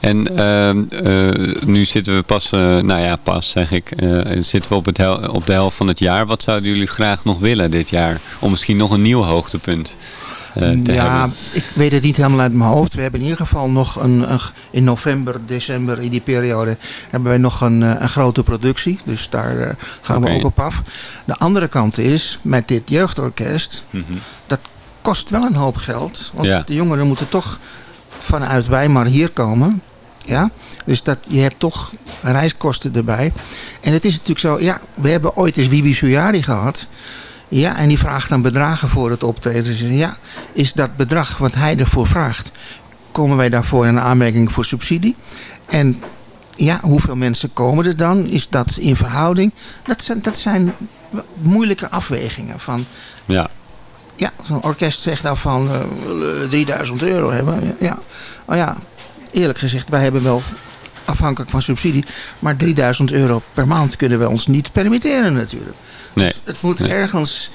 En ehm, eh, nu zitten we pas, eh, nou ja, pas zeg ik, eh, zitten we op, het hel- op de helft van het jaar. Wat zouden jullie graag nog willen dit jaar? Om misschien nog een nieuw hoogtepunt te ja, hebben. ik weet het niet helemaal uit mijn hoofd. We hebben in ieder geval nog een, een- in november, december, in die periode, hebben wij nog een, eh, een grote productie. Dus daar eh, gaan we ook op af. De andere kant is, met dit jeugdorkest, Mhm. dat kost wel een hoop geld. Want Ja. de jongeren moeten toch vanuit Weimar hier komen. Ja? Dus dat, je hebt toch reiskosten erbij. En het is natuurlijk zo, ja, we hebben ooit eens Wibi Suyari gehad. Ja, en die vraagt dan bedragen voor het optreden. Dus ja, is dat bedrag wat hij ervoor vraagt, komen wij daarvoor in aanmerking voor subsidie? En ja, hoeveel mensen komen er dan? Is dat in verhouding? Dat zijn, dat zijn moeilijke afwegingen. Van, Ja. ja, zo'n orkest zegt dan van eh, we willen 3000 euro hebben. Ja, oh ja, eerlijk gezegd, wij hebben wel afhankelijk van subsidie, maar 3000 euro per maand kunnen we ons niet permitteren natuurlijk. Nee. Het moet Nee. ergens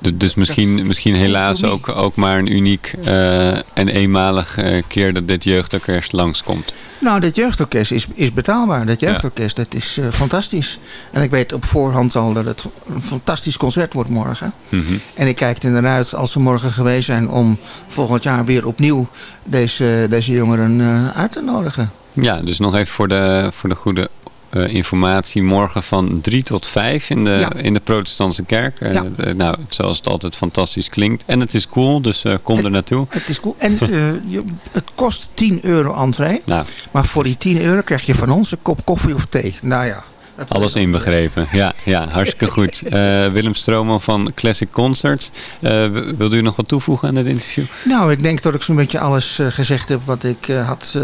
Du- Dus misschien, misschien helaas ook, ook maar een uniek eh, en eenmalig eh, keer dat dit jeugdorkest langskomt. Nou, dit jeugdorkest is, is betaalbaar. Dat jeugdorkest, dat is eh, fantastisch. En ik weet op voorhand al dat het een fantastisch concert wordt morgen. Mhm. En ik kijk er naar uit als ze morgen geweest zijn om volgend jaar weer opnieuw deze, deze jongeren uit te nodigen. Ja, dus nog even voor de, voor de goede eh, informatie. Morgen van 3 tot 5 in de, Ja. in de protestantse kerk. Eh, Ja. nou, zoals het altijd fantastisch klinkt. En het is cool, dus eh, kom er naartoe. Het is cool. En je, het kost 10 euro entree. Nou, Maar voor die 10 euro krijg je van ons een kop koffie of thee. Nou ja, Alles inbegrepen. Ja, ja hartstikke goed. Eh, Willem Stroman van Classic Concerts. W- wilt u nog wat toevoegen aan het interview? Nou, ik denk dat ik zo'n beetje alles eh, gezegd heb wat ik had,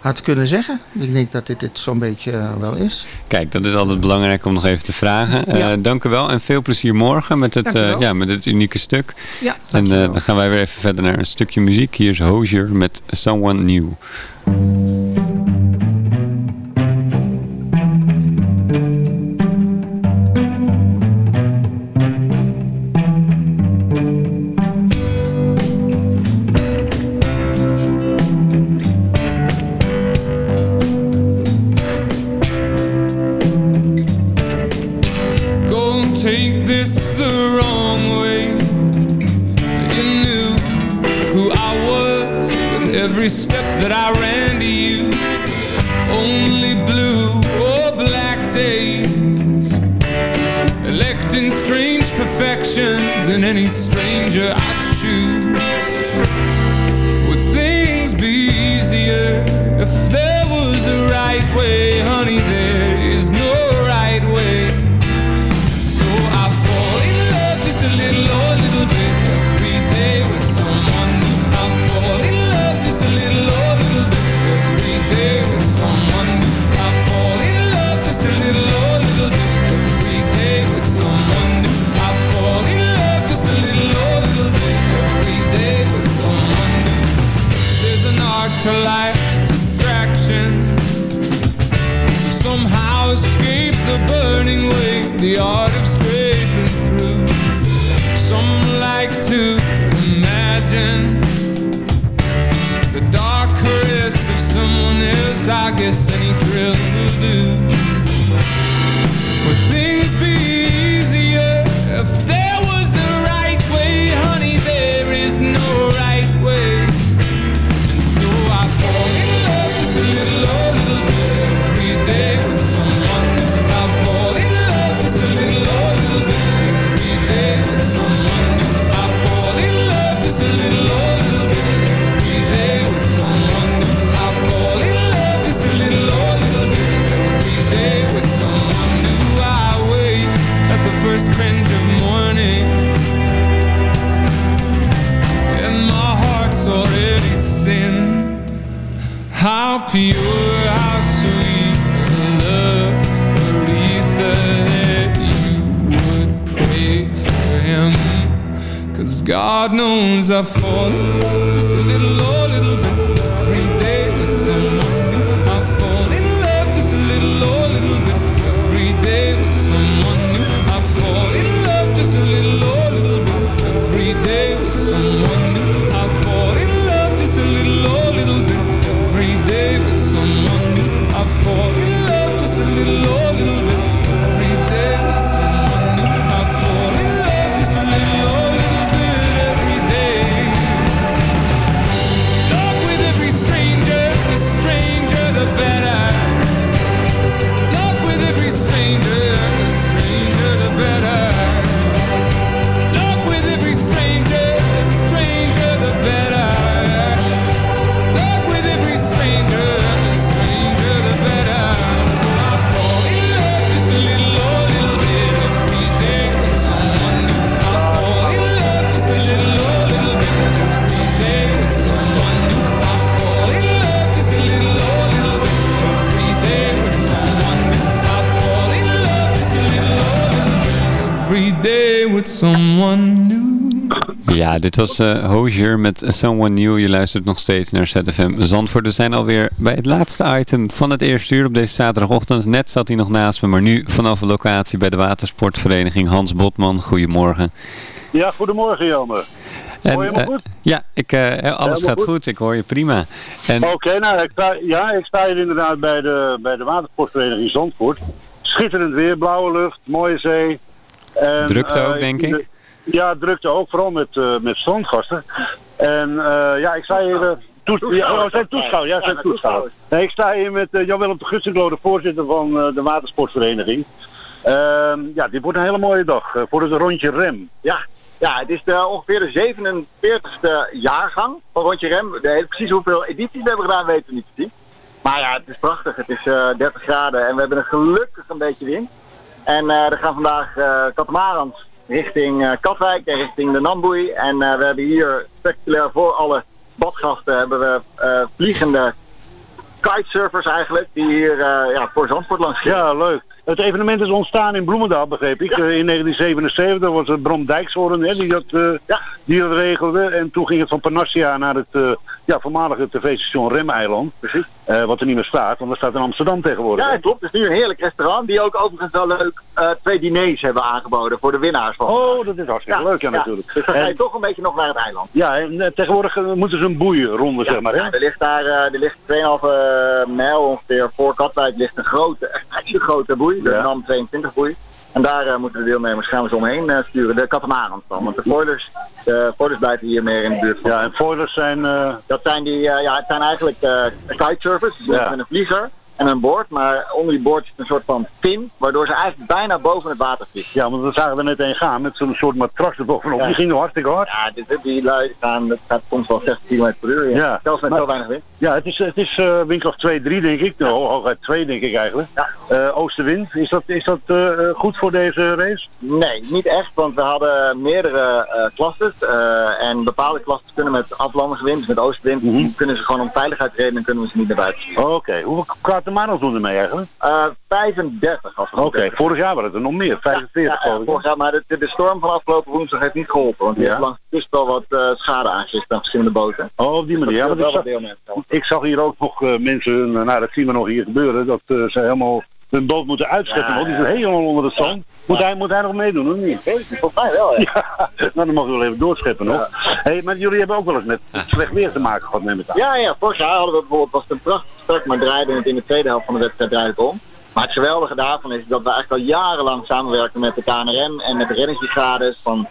had kunnen zeggen. Ik denk dat dit het zo'n beetje wel is. Kijk, dat is altijd belangrijk om nog even te vragen. Ja. Dank u wel en veel plezier morgen met het, ja, met het unieke stuk. Ja, en dan gaan wij weer even verder naar een stukje muziek. Hier is Hozier met Someone New. Strange perfections in any stranger I choose. Would things be easier if there was a right way? Honey, way, the hard knowns are falling. Just a little lower Ja, dit was eh Hozier met Someone New. Je luistert nog steeds naar ZFM Zandvoort. We zijn alweer bij het laatste item van het eerste uur op deze zaterdagochtend. Net zat hij nog naast me, maar nu vanaf de locatie bij de watersportvereniging Hans Botman. Goedemorgen. Ja, goedemorgen Jelmer. En, Hoor je me eh, goed? ja, ik, eh, alles gaat goed? goed. Ik hoor je prima. En Oké, nou, ik sta, ja, ik sta hier inderdaad bij de, bij de watersportvereniging Zandvoort. Schitterend weer, blauwe lucht, mooie zee. En, Drukte ook, denk ik? Ja, drukte ook, vooral met, eh met strandgasten. En eh, ja, ik sta hier... eh, toes- ja, oh, zijn toeschouwers, ja, zijn toeschouwers. Nee, ik sta hier met Jan-Willem de Gustinglo, de voorzitter van de watersportvereniging. Ehm, ja, dit wordt een hele mooie dag voor het rondje rem. Ja, ja, het is de, ongeveer de 47e jaargang van Rondje Rem. De, precies hoeveel edities we hebben gedaan weten we niet precies. Maar ja, het is prachtig. Het is eh 30 graden en we hebben een gelukkig een beetje wind. En eh er gaan vandaag eh katamarans richting eh, Katwijk en richting de Namboei. En eh, we hebben hier spectaculair voor alle badgasten hebben we eh, vliegende kitesurfers eigenlijk. Die hier ja, voor Zandvoort langs gaan. Ja, leuk. Het evenement is ontstaan in Bloemendaal, begreep ik. In 1977 was het Brom Dijkshoorn hè, die, dat, eh, die dat regelde. En toen ging het van Panassia naar het ja, voormalige tv-station Remeiland. Precies. Wat er niet meer staat, want dat staat in Amsterdam tegenwoordig. Ja, klopt. Het is nu een heerlijk restaurant die ook overigens wel leuk eh, twee diners hebben aangeboden voor de winnaars van. Oh, dat is hartstikke leuk, ja, natuurlijk. Dus dan ga je En- toch een beetje nog naar het eiland. Ja, en eh, tegenwoordig eh, moeten ze een boeien ronden, zeg maar. Hè? Ja, er ligt daar, eh, er ligt 2,5 mijl ongeveer voor Katwijk ligt een grote, echt een hele grote boei, de. NAM 22 boei. En daar eh, moeten de deelnemers gaan we ze omheen eh, sturen, de katamarans dan. Want de foilers, de foilers blijven hier meer in de buurt. Ja, en foilers zijn... eh, Dat zijn die, eh, ja, het zijn eigenlijk eh kitesurfers, het Ja. met een vlieger en een boord. Maar onder die boord zit een soort van fin, waardoor ze eigenlijk bijna boven het water vliegen. Ja, want we zagen er net een gaan met zo'n soort matras erbovenop. Ja. Die ging nog hartstikke hard. Ja, dit, die lui gaan, het gaat soms wel 60 km per uur. Ja. Ja. Zelfs met Maar- zo weinig wind. Ja, het is, het is eh windkracht 2, 3 denk ik. Nou, hooguit 2 denk ik eigenlijk. Eh, oostenwind, is dat, is dat eh, goed voor deze race? Nee, niet echt, want we hadden meerdere klassen. en bepaalde klassen kunnen met aflandingswind, dus met oostenwind, Mhm. kunnen ze gewoon om veiligheidsredenen kunnen we ze niet naar buiten. Oké, hoeveel katamarans doen er mee eigenlijk? Eh 35 als het Oké, vorig jaar waren het er nog meer, 45 Ja, ja, geloof ik. vorig jaar, maar de, de storm van afgelopen woensdag heeft niet geholpen. Want die Ja. heeft langs de kust wel wat eh, schade aangericht aan verschillende boten. Oh, op die manier. Dat ik, zag, ik zag hier ook nog eh, mensen, nou dat zien we nog hier gebeuren, dat ze helemaal hun boot moeten uitscheppen. Want die zit helemaal onder de zand. Moet, hij, moet hij nog meedoen of niet? Volgens mij wel, ja. Ja, nou dan mogen we wel even doorscheppen nog. Hey, maar jullie hebben ook wel eens met slecht weer te maken gehad, neem ik aan. Ja, ja, vorig jaar hadden we bijvoorbeeld, was het een prachtig start, maar draaide het in de tweede helft van de wedstrijd om. Maar het geweldige daarvan is dat we eigenlijk al jarenlang samenwerken met de KNRM en met de reddingsbrigades van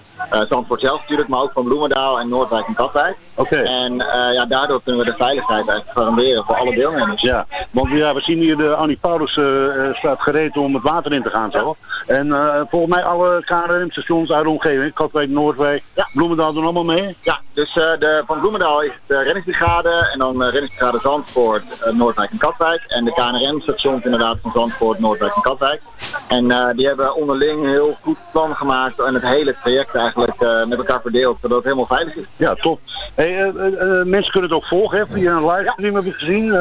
Zandvoort zelf natuurlijk, maar ook van Bloemendaal en Noordwijk en Katwijk. Oké. En eh, ja, daardoor kunnen we de veiligheid garanderen voor alle deelnemers. Ja, want ja, we zien hier de Annie Paulus eh, eh, staat gereed om het water in te gaan zo. En eh, volgens mij alle KNRM-stations uit de omgeving, Katwijk, Noordwijk, Bloemendaal doen allemaal mee. Ja, dus eh, de, van Bloemendaal is de reddingsbrigade en dan reddingsbrigade Zandvoort, Noordwijk en Katwijk. En de KNRM-stations inderdaad van Zandvoort, Noordwijk en Katwijk. En die hebben onderling een heel goed plan gemaakt en het hele traject eigenlijk uh, met elkaar verdeeld, zodat het helemaal veilig is. Ja, top. Hey, uh, mensen kunnen het ook volgen, hè? via een livestream heb ik gezien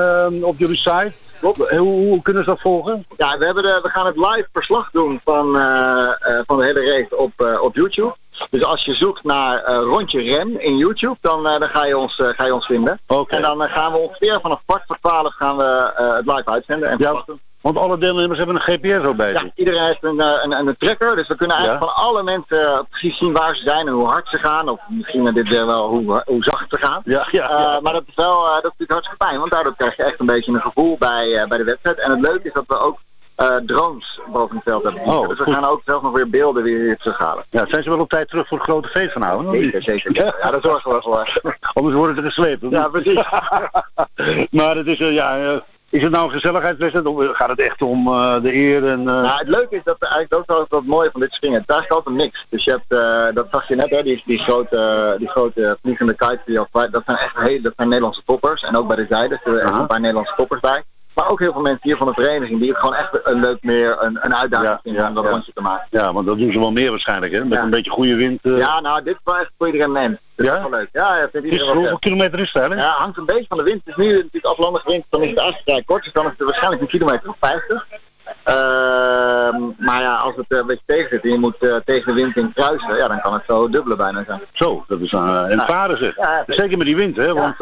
op jullie site. Hoe, hoe, kunnen ze dat volgen? Ja, we, hebben de, we gaan het live verslag doen van, van de hele race op, op YouTube. Dus als je zoekt naar Rondje Rem in YouTube, dan, dan ga, je ons, ga je ons vinden. Okay. En dan gaan we ongeveer vanaf kwart voor twaalf gaan we het live uitzenden. En ja, want alle deelnemers hebben een GPS ook bij Ja, iedereen heeft een, een, een, tracker, dus we kunnen eigenlijk ja. van alle mensen precies zien waar ze zijn en hoe hard ze gaan. Of misschien dit wel hoe, hoe zacht ze gaan. Ja, ja, ja. Uh, maar dat is wel dat is natuurlijk hartstikke fijn, want daardoor krijg je echt een beetje een gevoel bij, uh, bij de wedstrijd. En het leuke is dat we ook uh, drones boven het veld hebben. Oh, dus we goed. gaan ook zelf nog weer beelden weer terughalen. Ja, zijn ze wel op tijd terug voor het grote feest van houden? Zeker, zeker. Ja, ja daar zorgen we voor. Anders worden ze gesleept. Ja, precies. maar het is, ja... Is het nou een gezelligheidswedstrijd of gaat het echt om uh, de eer? En, uh... nou, het leuke is dat eigenlijk ook wel het mooie van dit springen. Het is eigenlijk altijd mix. Dus je hebt, uh, dat zag je net, hè, die, die, grote, die grote vliegende kites die al dat zijn echt hele, dat zijn Nederlandse toppers. En ook bij de zijde zitten er echt een paar Nederlandse toppers bij. Maar ook heel veel mensen hier van de vereniging die het gewoon echt een leuk meer een, een uitdaging ja, vinden ja, om dat rondje te maken. Ja, want dat doen ze wel meer waarschijnlijk, hè? Met een beetje goede wind. uh... Ja, nou, dit is wel echt voor iedereen neemt. Dit Ja? is wel leuk. Ja, ja vindt Is, iedereen wel hoeveel kilometer is het eigenlijk? Ja, hangt een beetje van de wind. Het is nu natuurlijk aflandig wind, dan is het eigenlijk kort. Dus dan is het waarschijnlijk een kilometer of 50. Ehm, maar ja, als het eh, een beetje tegen zit en je moet eh, tegen de wind in kruisen, ja, dan kan het zo dubbele bijna zijn. Zo, dat is uh, en varen zeg. Ja, Zeker met die wind, hè? Want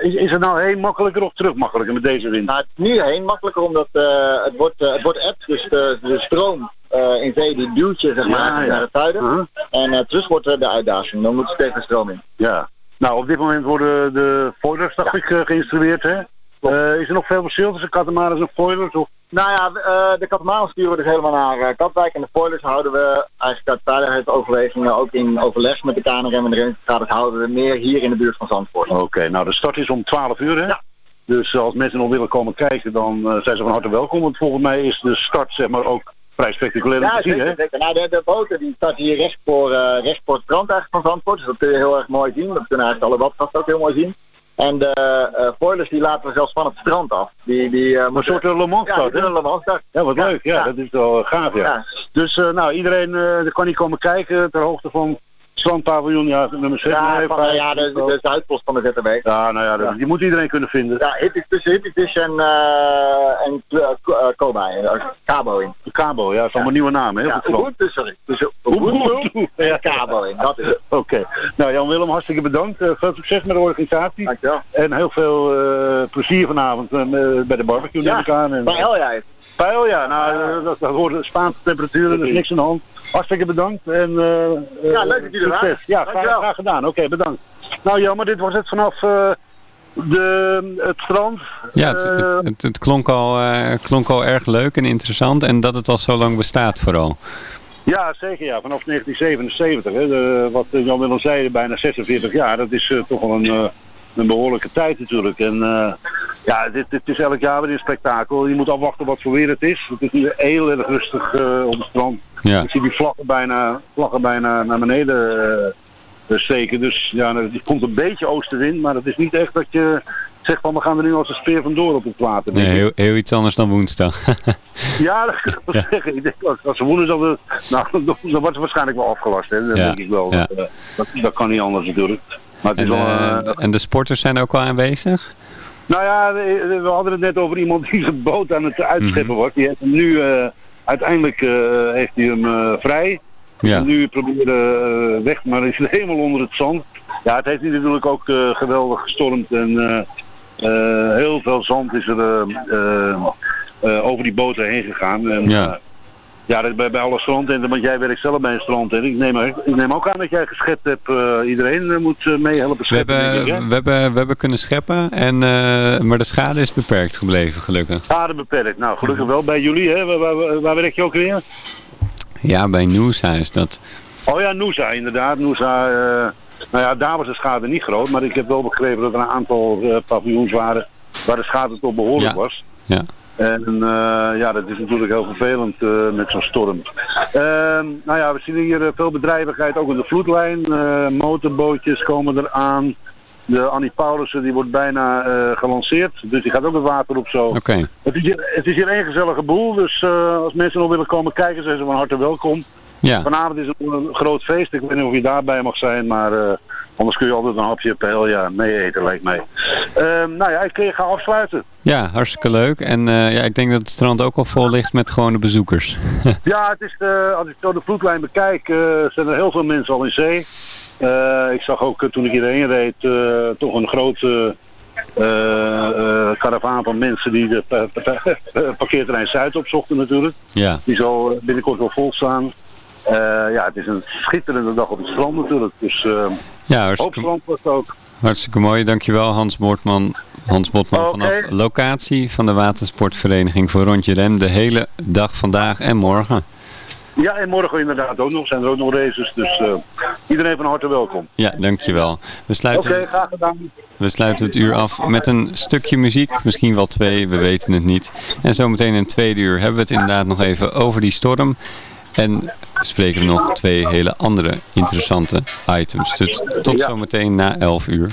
is, is het nou heen makkelijker of terug makkelijker met deze wind? Nou, nu heen makkelijker omdat uh, het wordt, uh, het wordt eb, dus de, de stroom uh, in zee die duwt je zeg maar Ja, ja. naar het zuiden. Uh-huh. En terug wordt de uitdaging, dan moet je tegen de stroom in. Ja. Nou, op dit moment worden de foilers, dacht ik, geïnstrueerd, hè? Uh, is er nog veel verschil tussen katamarans en foilers? Of? Nou ja, uh, de katamaran sturen we dus helemaal naar uh, Katwijk. En de foilers houden we eigenlijk uit veiligheidsoverwegingen, ook in overleg met de KNRM en de reddingsbrigades, houden we meer hier in de buurt van Zandvoort. Oké, okay, nou de start is om 12 uur, hè? Ja. Dus als mensen nog willen komen kijken, dan zijn ze van harte welkom. Want volgens mij is de start, zeg maar, ook vrij spectaculair ja, te zien, hè? Zeker. Nou, de, de boten die starten hier recht voor, recht voor het strand eigenlijk van Zandvoort. Dus dat kun je heel erg mooi zien. Dat kunnen eigenlijk alle badgasten ook heel mooi zien. En de foilers die laten we zelfs van het strand af. Die, die, eh, Een soort eh, Le Mans Ja, een Le Mans start. Ja, wat leuk. Ja, dat is wel gaaf, ja. Ja. Dus nou, iedereen er kan niet komen kijken ter hoogte van Strandpaviljoen, ja, nummer 6. Ja, van, eh, ja de, de Zuidpost van de ZTB. Ja, nou ja, dat- die moet iedereen kunnen vinden. Ja, hippie, tussen Hippiefish en, eh en uh, Koba, eh, Cabo in. Cabo, ja, dat is allemaal nieuwe namen, hè? Ja, strand. Ubuntu, sorry. Tussen Ubuntu en Cabo in, dat is het. Oké. Nou, Jan-Willem, hartstikke bedankt. Eh, veel succes met de organisatie. Dankjewel. En heel veel eh, plezier vanavond eh, bij de barbecue, Ja, neem ik aan. En, bij Elja Bij ja. Nou, eh, dat, dat Spaanse temperaturen, er is niks aan de hand. Hartstikke bedankt. En, eh, eh, Ja, leuk dat jullie er waren. Ja, graag, gedaan. Oké, bedankt. Nou, jammer, dit was het vanaf eh, de, het strand. Ja, het, het, het klonk, al, eh, klonk al erg leuk en interessant. En dat het al zo lang bestaat vooral. Ja, zeker ja. Vanaf 1977. Hè. De, wat Jan Willem zei, bijna 46 jaar. Dat is toch wel een, eh, een behoorlijke tijd natuurlijk. En eh, ja, dit, dit is elk jaar weer een spektakel. Je moet afwachten wat voor weer het is. Het is hier heel erg rustig eh, op het strand. Ja. Ik zie die vlaggen bijna, vlaggen bijna naar beneden eh, steken. Dus ja, er komt een beetje oostenwind. Maar het is niet echt dat je zegt van we gaan er nu als een speer vandoor op het water. Nee, heel, heel iets anders dan woensdag. Ja, dat kan ik wel zeggen. Ik denk, als, ze woenen, dan, nou, dan, wordt het waarschijnlijk wel afgelast. Hè. Dat Ja, denk ik wel. ja. Dat, dat, dat kan niet anders natuurlijk. Maar het is En, wel, eh, en de sporters zijn ook al aanwezig? Nou ja, we hadden het net over iemand die zijn boot aan het Mhm. uitscheppen was. Die heeft hem nu, eh, uiteindelijk eh, heeft hij hem eh, vrij. Ja. Nu proberen weg, maar is helemaal onder het zand. Ja, het heeft natuurlijk ook geweldig gestormd. En heel veel zand is er over die boten heen gegaan. En, Ja. Ja, dat bij, bij alle strandtenten, want jij werkt zelf bij een strandtent. Ik neem, ik neem ook aan dat jij geschept hebt. eh, iedereen eh, moet eh, meehelpen We scheppen, hebben, ik, hè? we, hebben, we hebben kunnen scheppen, en, maar de schade is beperkt gebleven, gelukkig. Schade beperkt. Nou, gelukkig wel bij jullie, hè? Waar, waar, waar werk je ook weer? Ja, bij Noosa is dat. Oh ja, Noosa, inderdaad. Noosa, nou ja, daar was de schade niet groot, maar ik heb wel begrepen dat er een aantal paviljoens waren waar de schade toch behoorlijk Ja. was. Ja. En eh, ja, dat is natuurlijk heel vervelend eh, met zo'n storm. Ehm, nou ja, we zien hier eh, veel bedrijvigheid, ook in de vloedlijn. Motorbootjes komen eraan. De Annie Paulussen die wordt bijna gelanceerd, dus die gaat ook het water op zo. Oké. Het is, hier, het is hier één gezellige boel, dus als mensen nog willen komen kijken, zijn ze van harte welkom. Ja. Vanavond is het een groot feest, ik weet niet of je daarbij mag zijn, maar anders kun je altijd een hapje per ja, mee eten, lijkt mij. Ehm, nou ja, ik eh, ga afsluiten. Ja, hartstikke leuk. En eh, ja, ik denk dat het strand ook al vol ligt met gewone bezoekers. Ja, het is de, als ik zo de vloedlijn bekijk, eh, zijn er heel veel mensen al in zee. Eh, ik zag ook toen ik hierheen reed, toch een grote karavaan van mensen die de pa- pa- pa- parkeerterrein Zuid opzochten natuurlijk. ja. Die zal binnenkort wel vol staan. Eh, ja, het is een schitterende dag op het strand natuurlijk. Dus eh Ja, hartstikke, strand was het ook. hartstikke mooi. Dankjewel Hans Boortman. Hans Botman Oké. vanaf locatie van de watersportvereniging voor Rondje Rem. De hele dag vandaag en morgen. Ja, en morgen inderdaad ook nog. Zijn er ook nog races. Dus eh, iedereen van harte welkom. Ja, dankjewel. We Oké, sluiten, graag gedaan. we sluiten het uur af met een stukje muziek. Misschien wel twee, we weten het niet. En zometeen in het tweede uur hebben we het inderdaad nog even over die storm. En we spreken nog twee hele andere interessante items. Dus tot zometeen na 11 uur.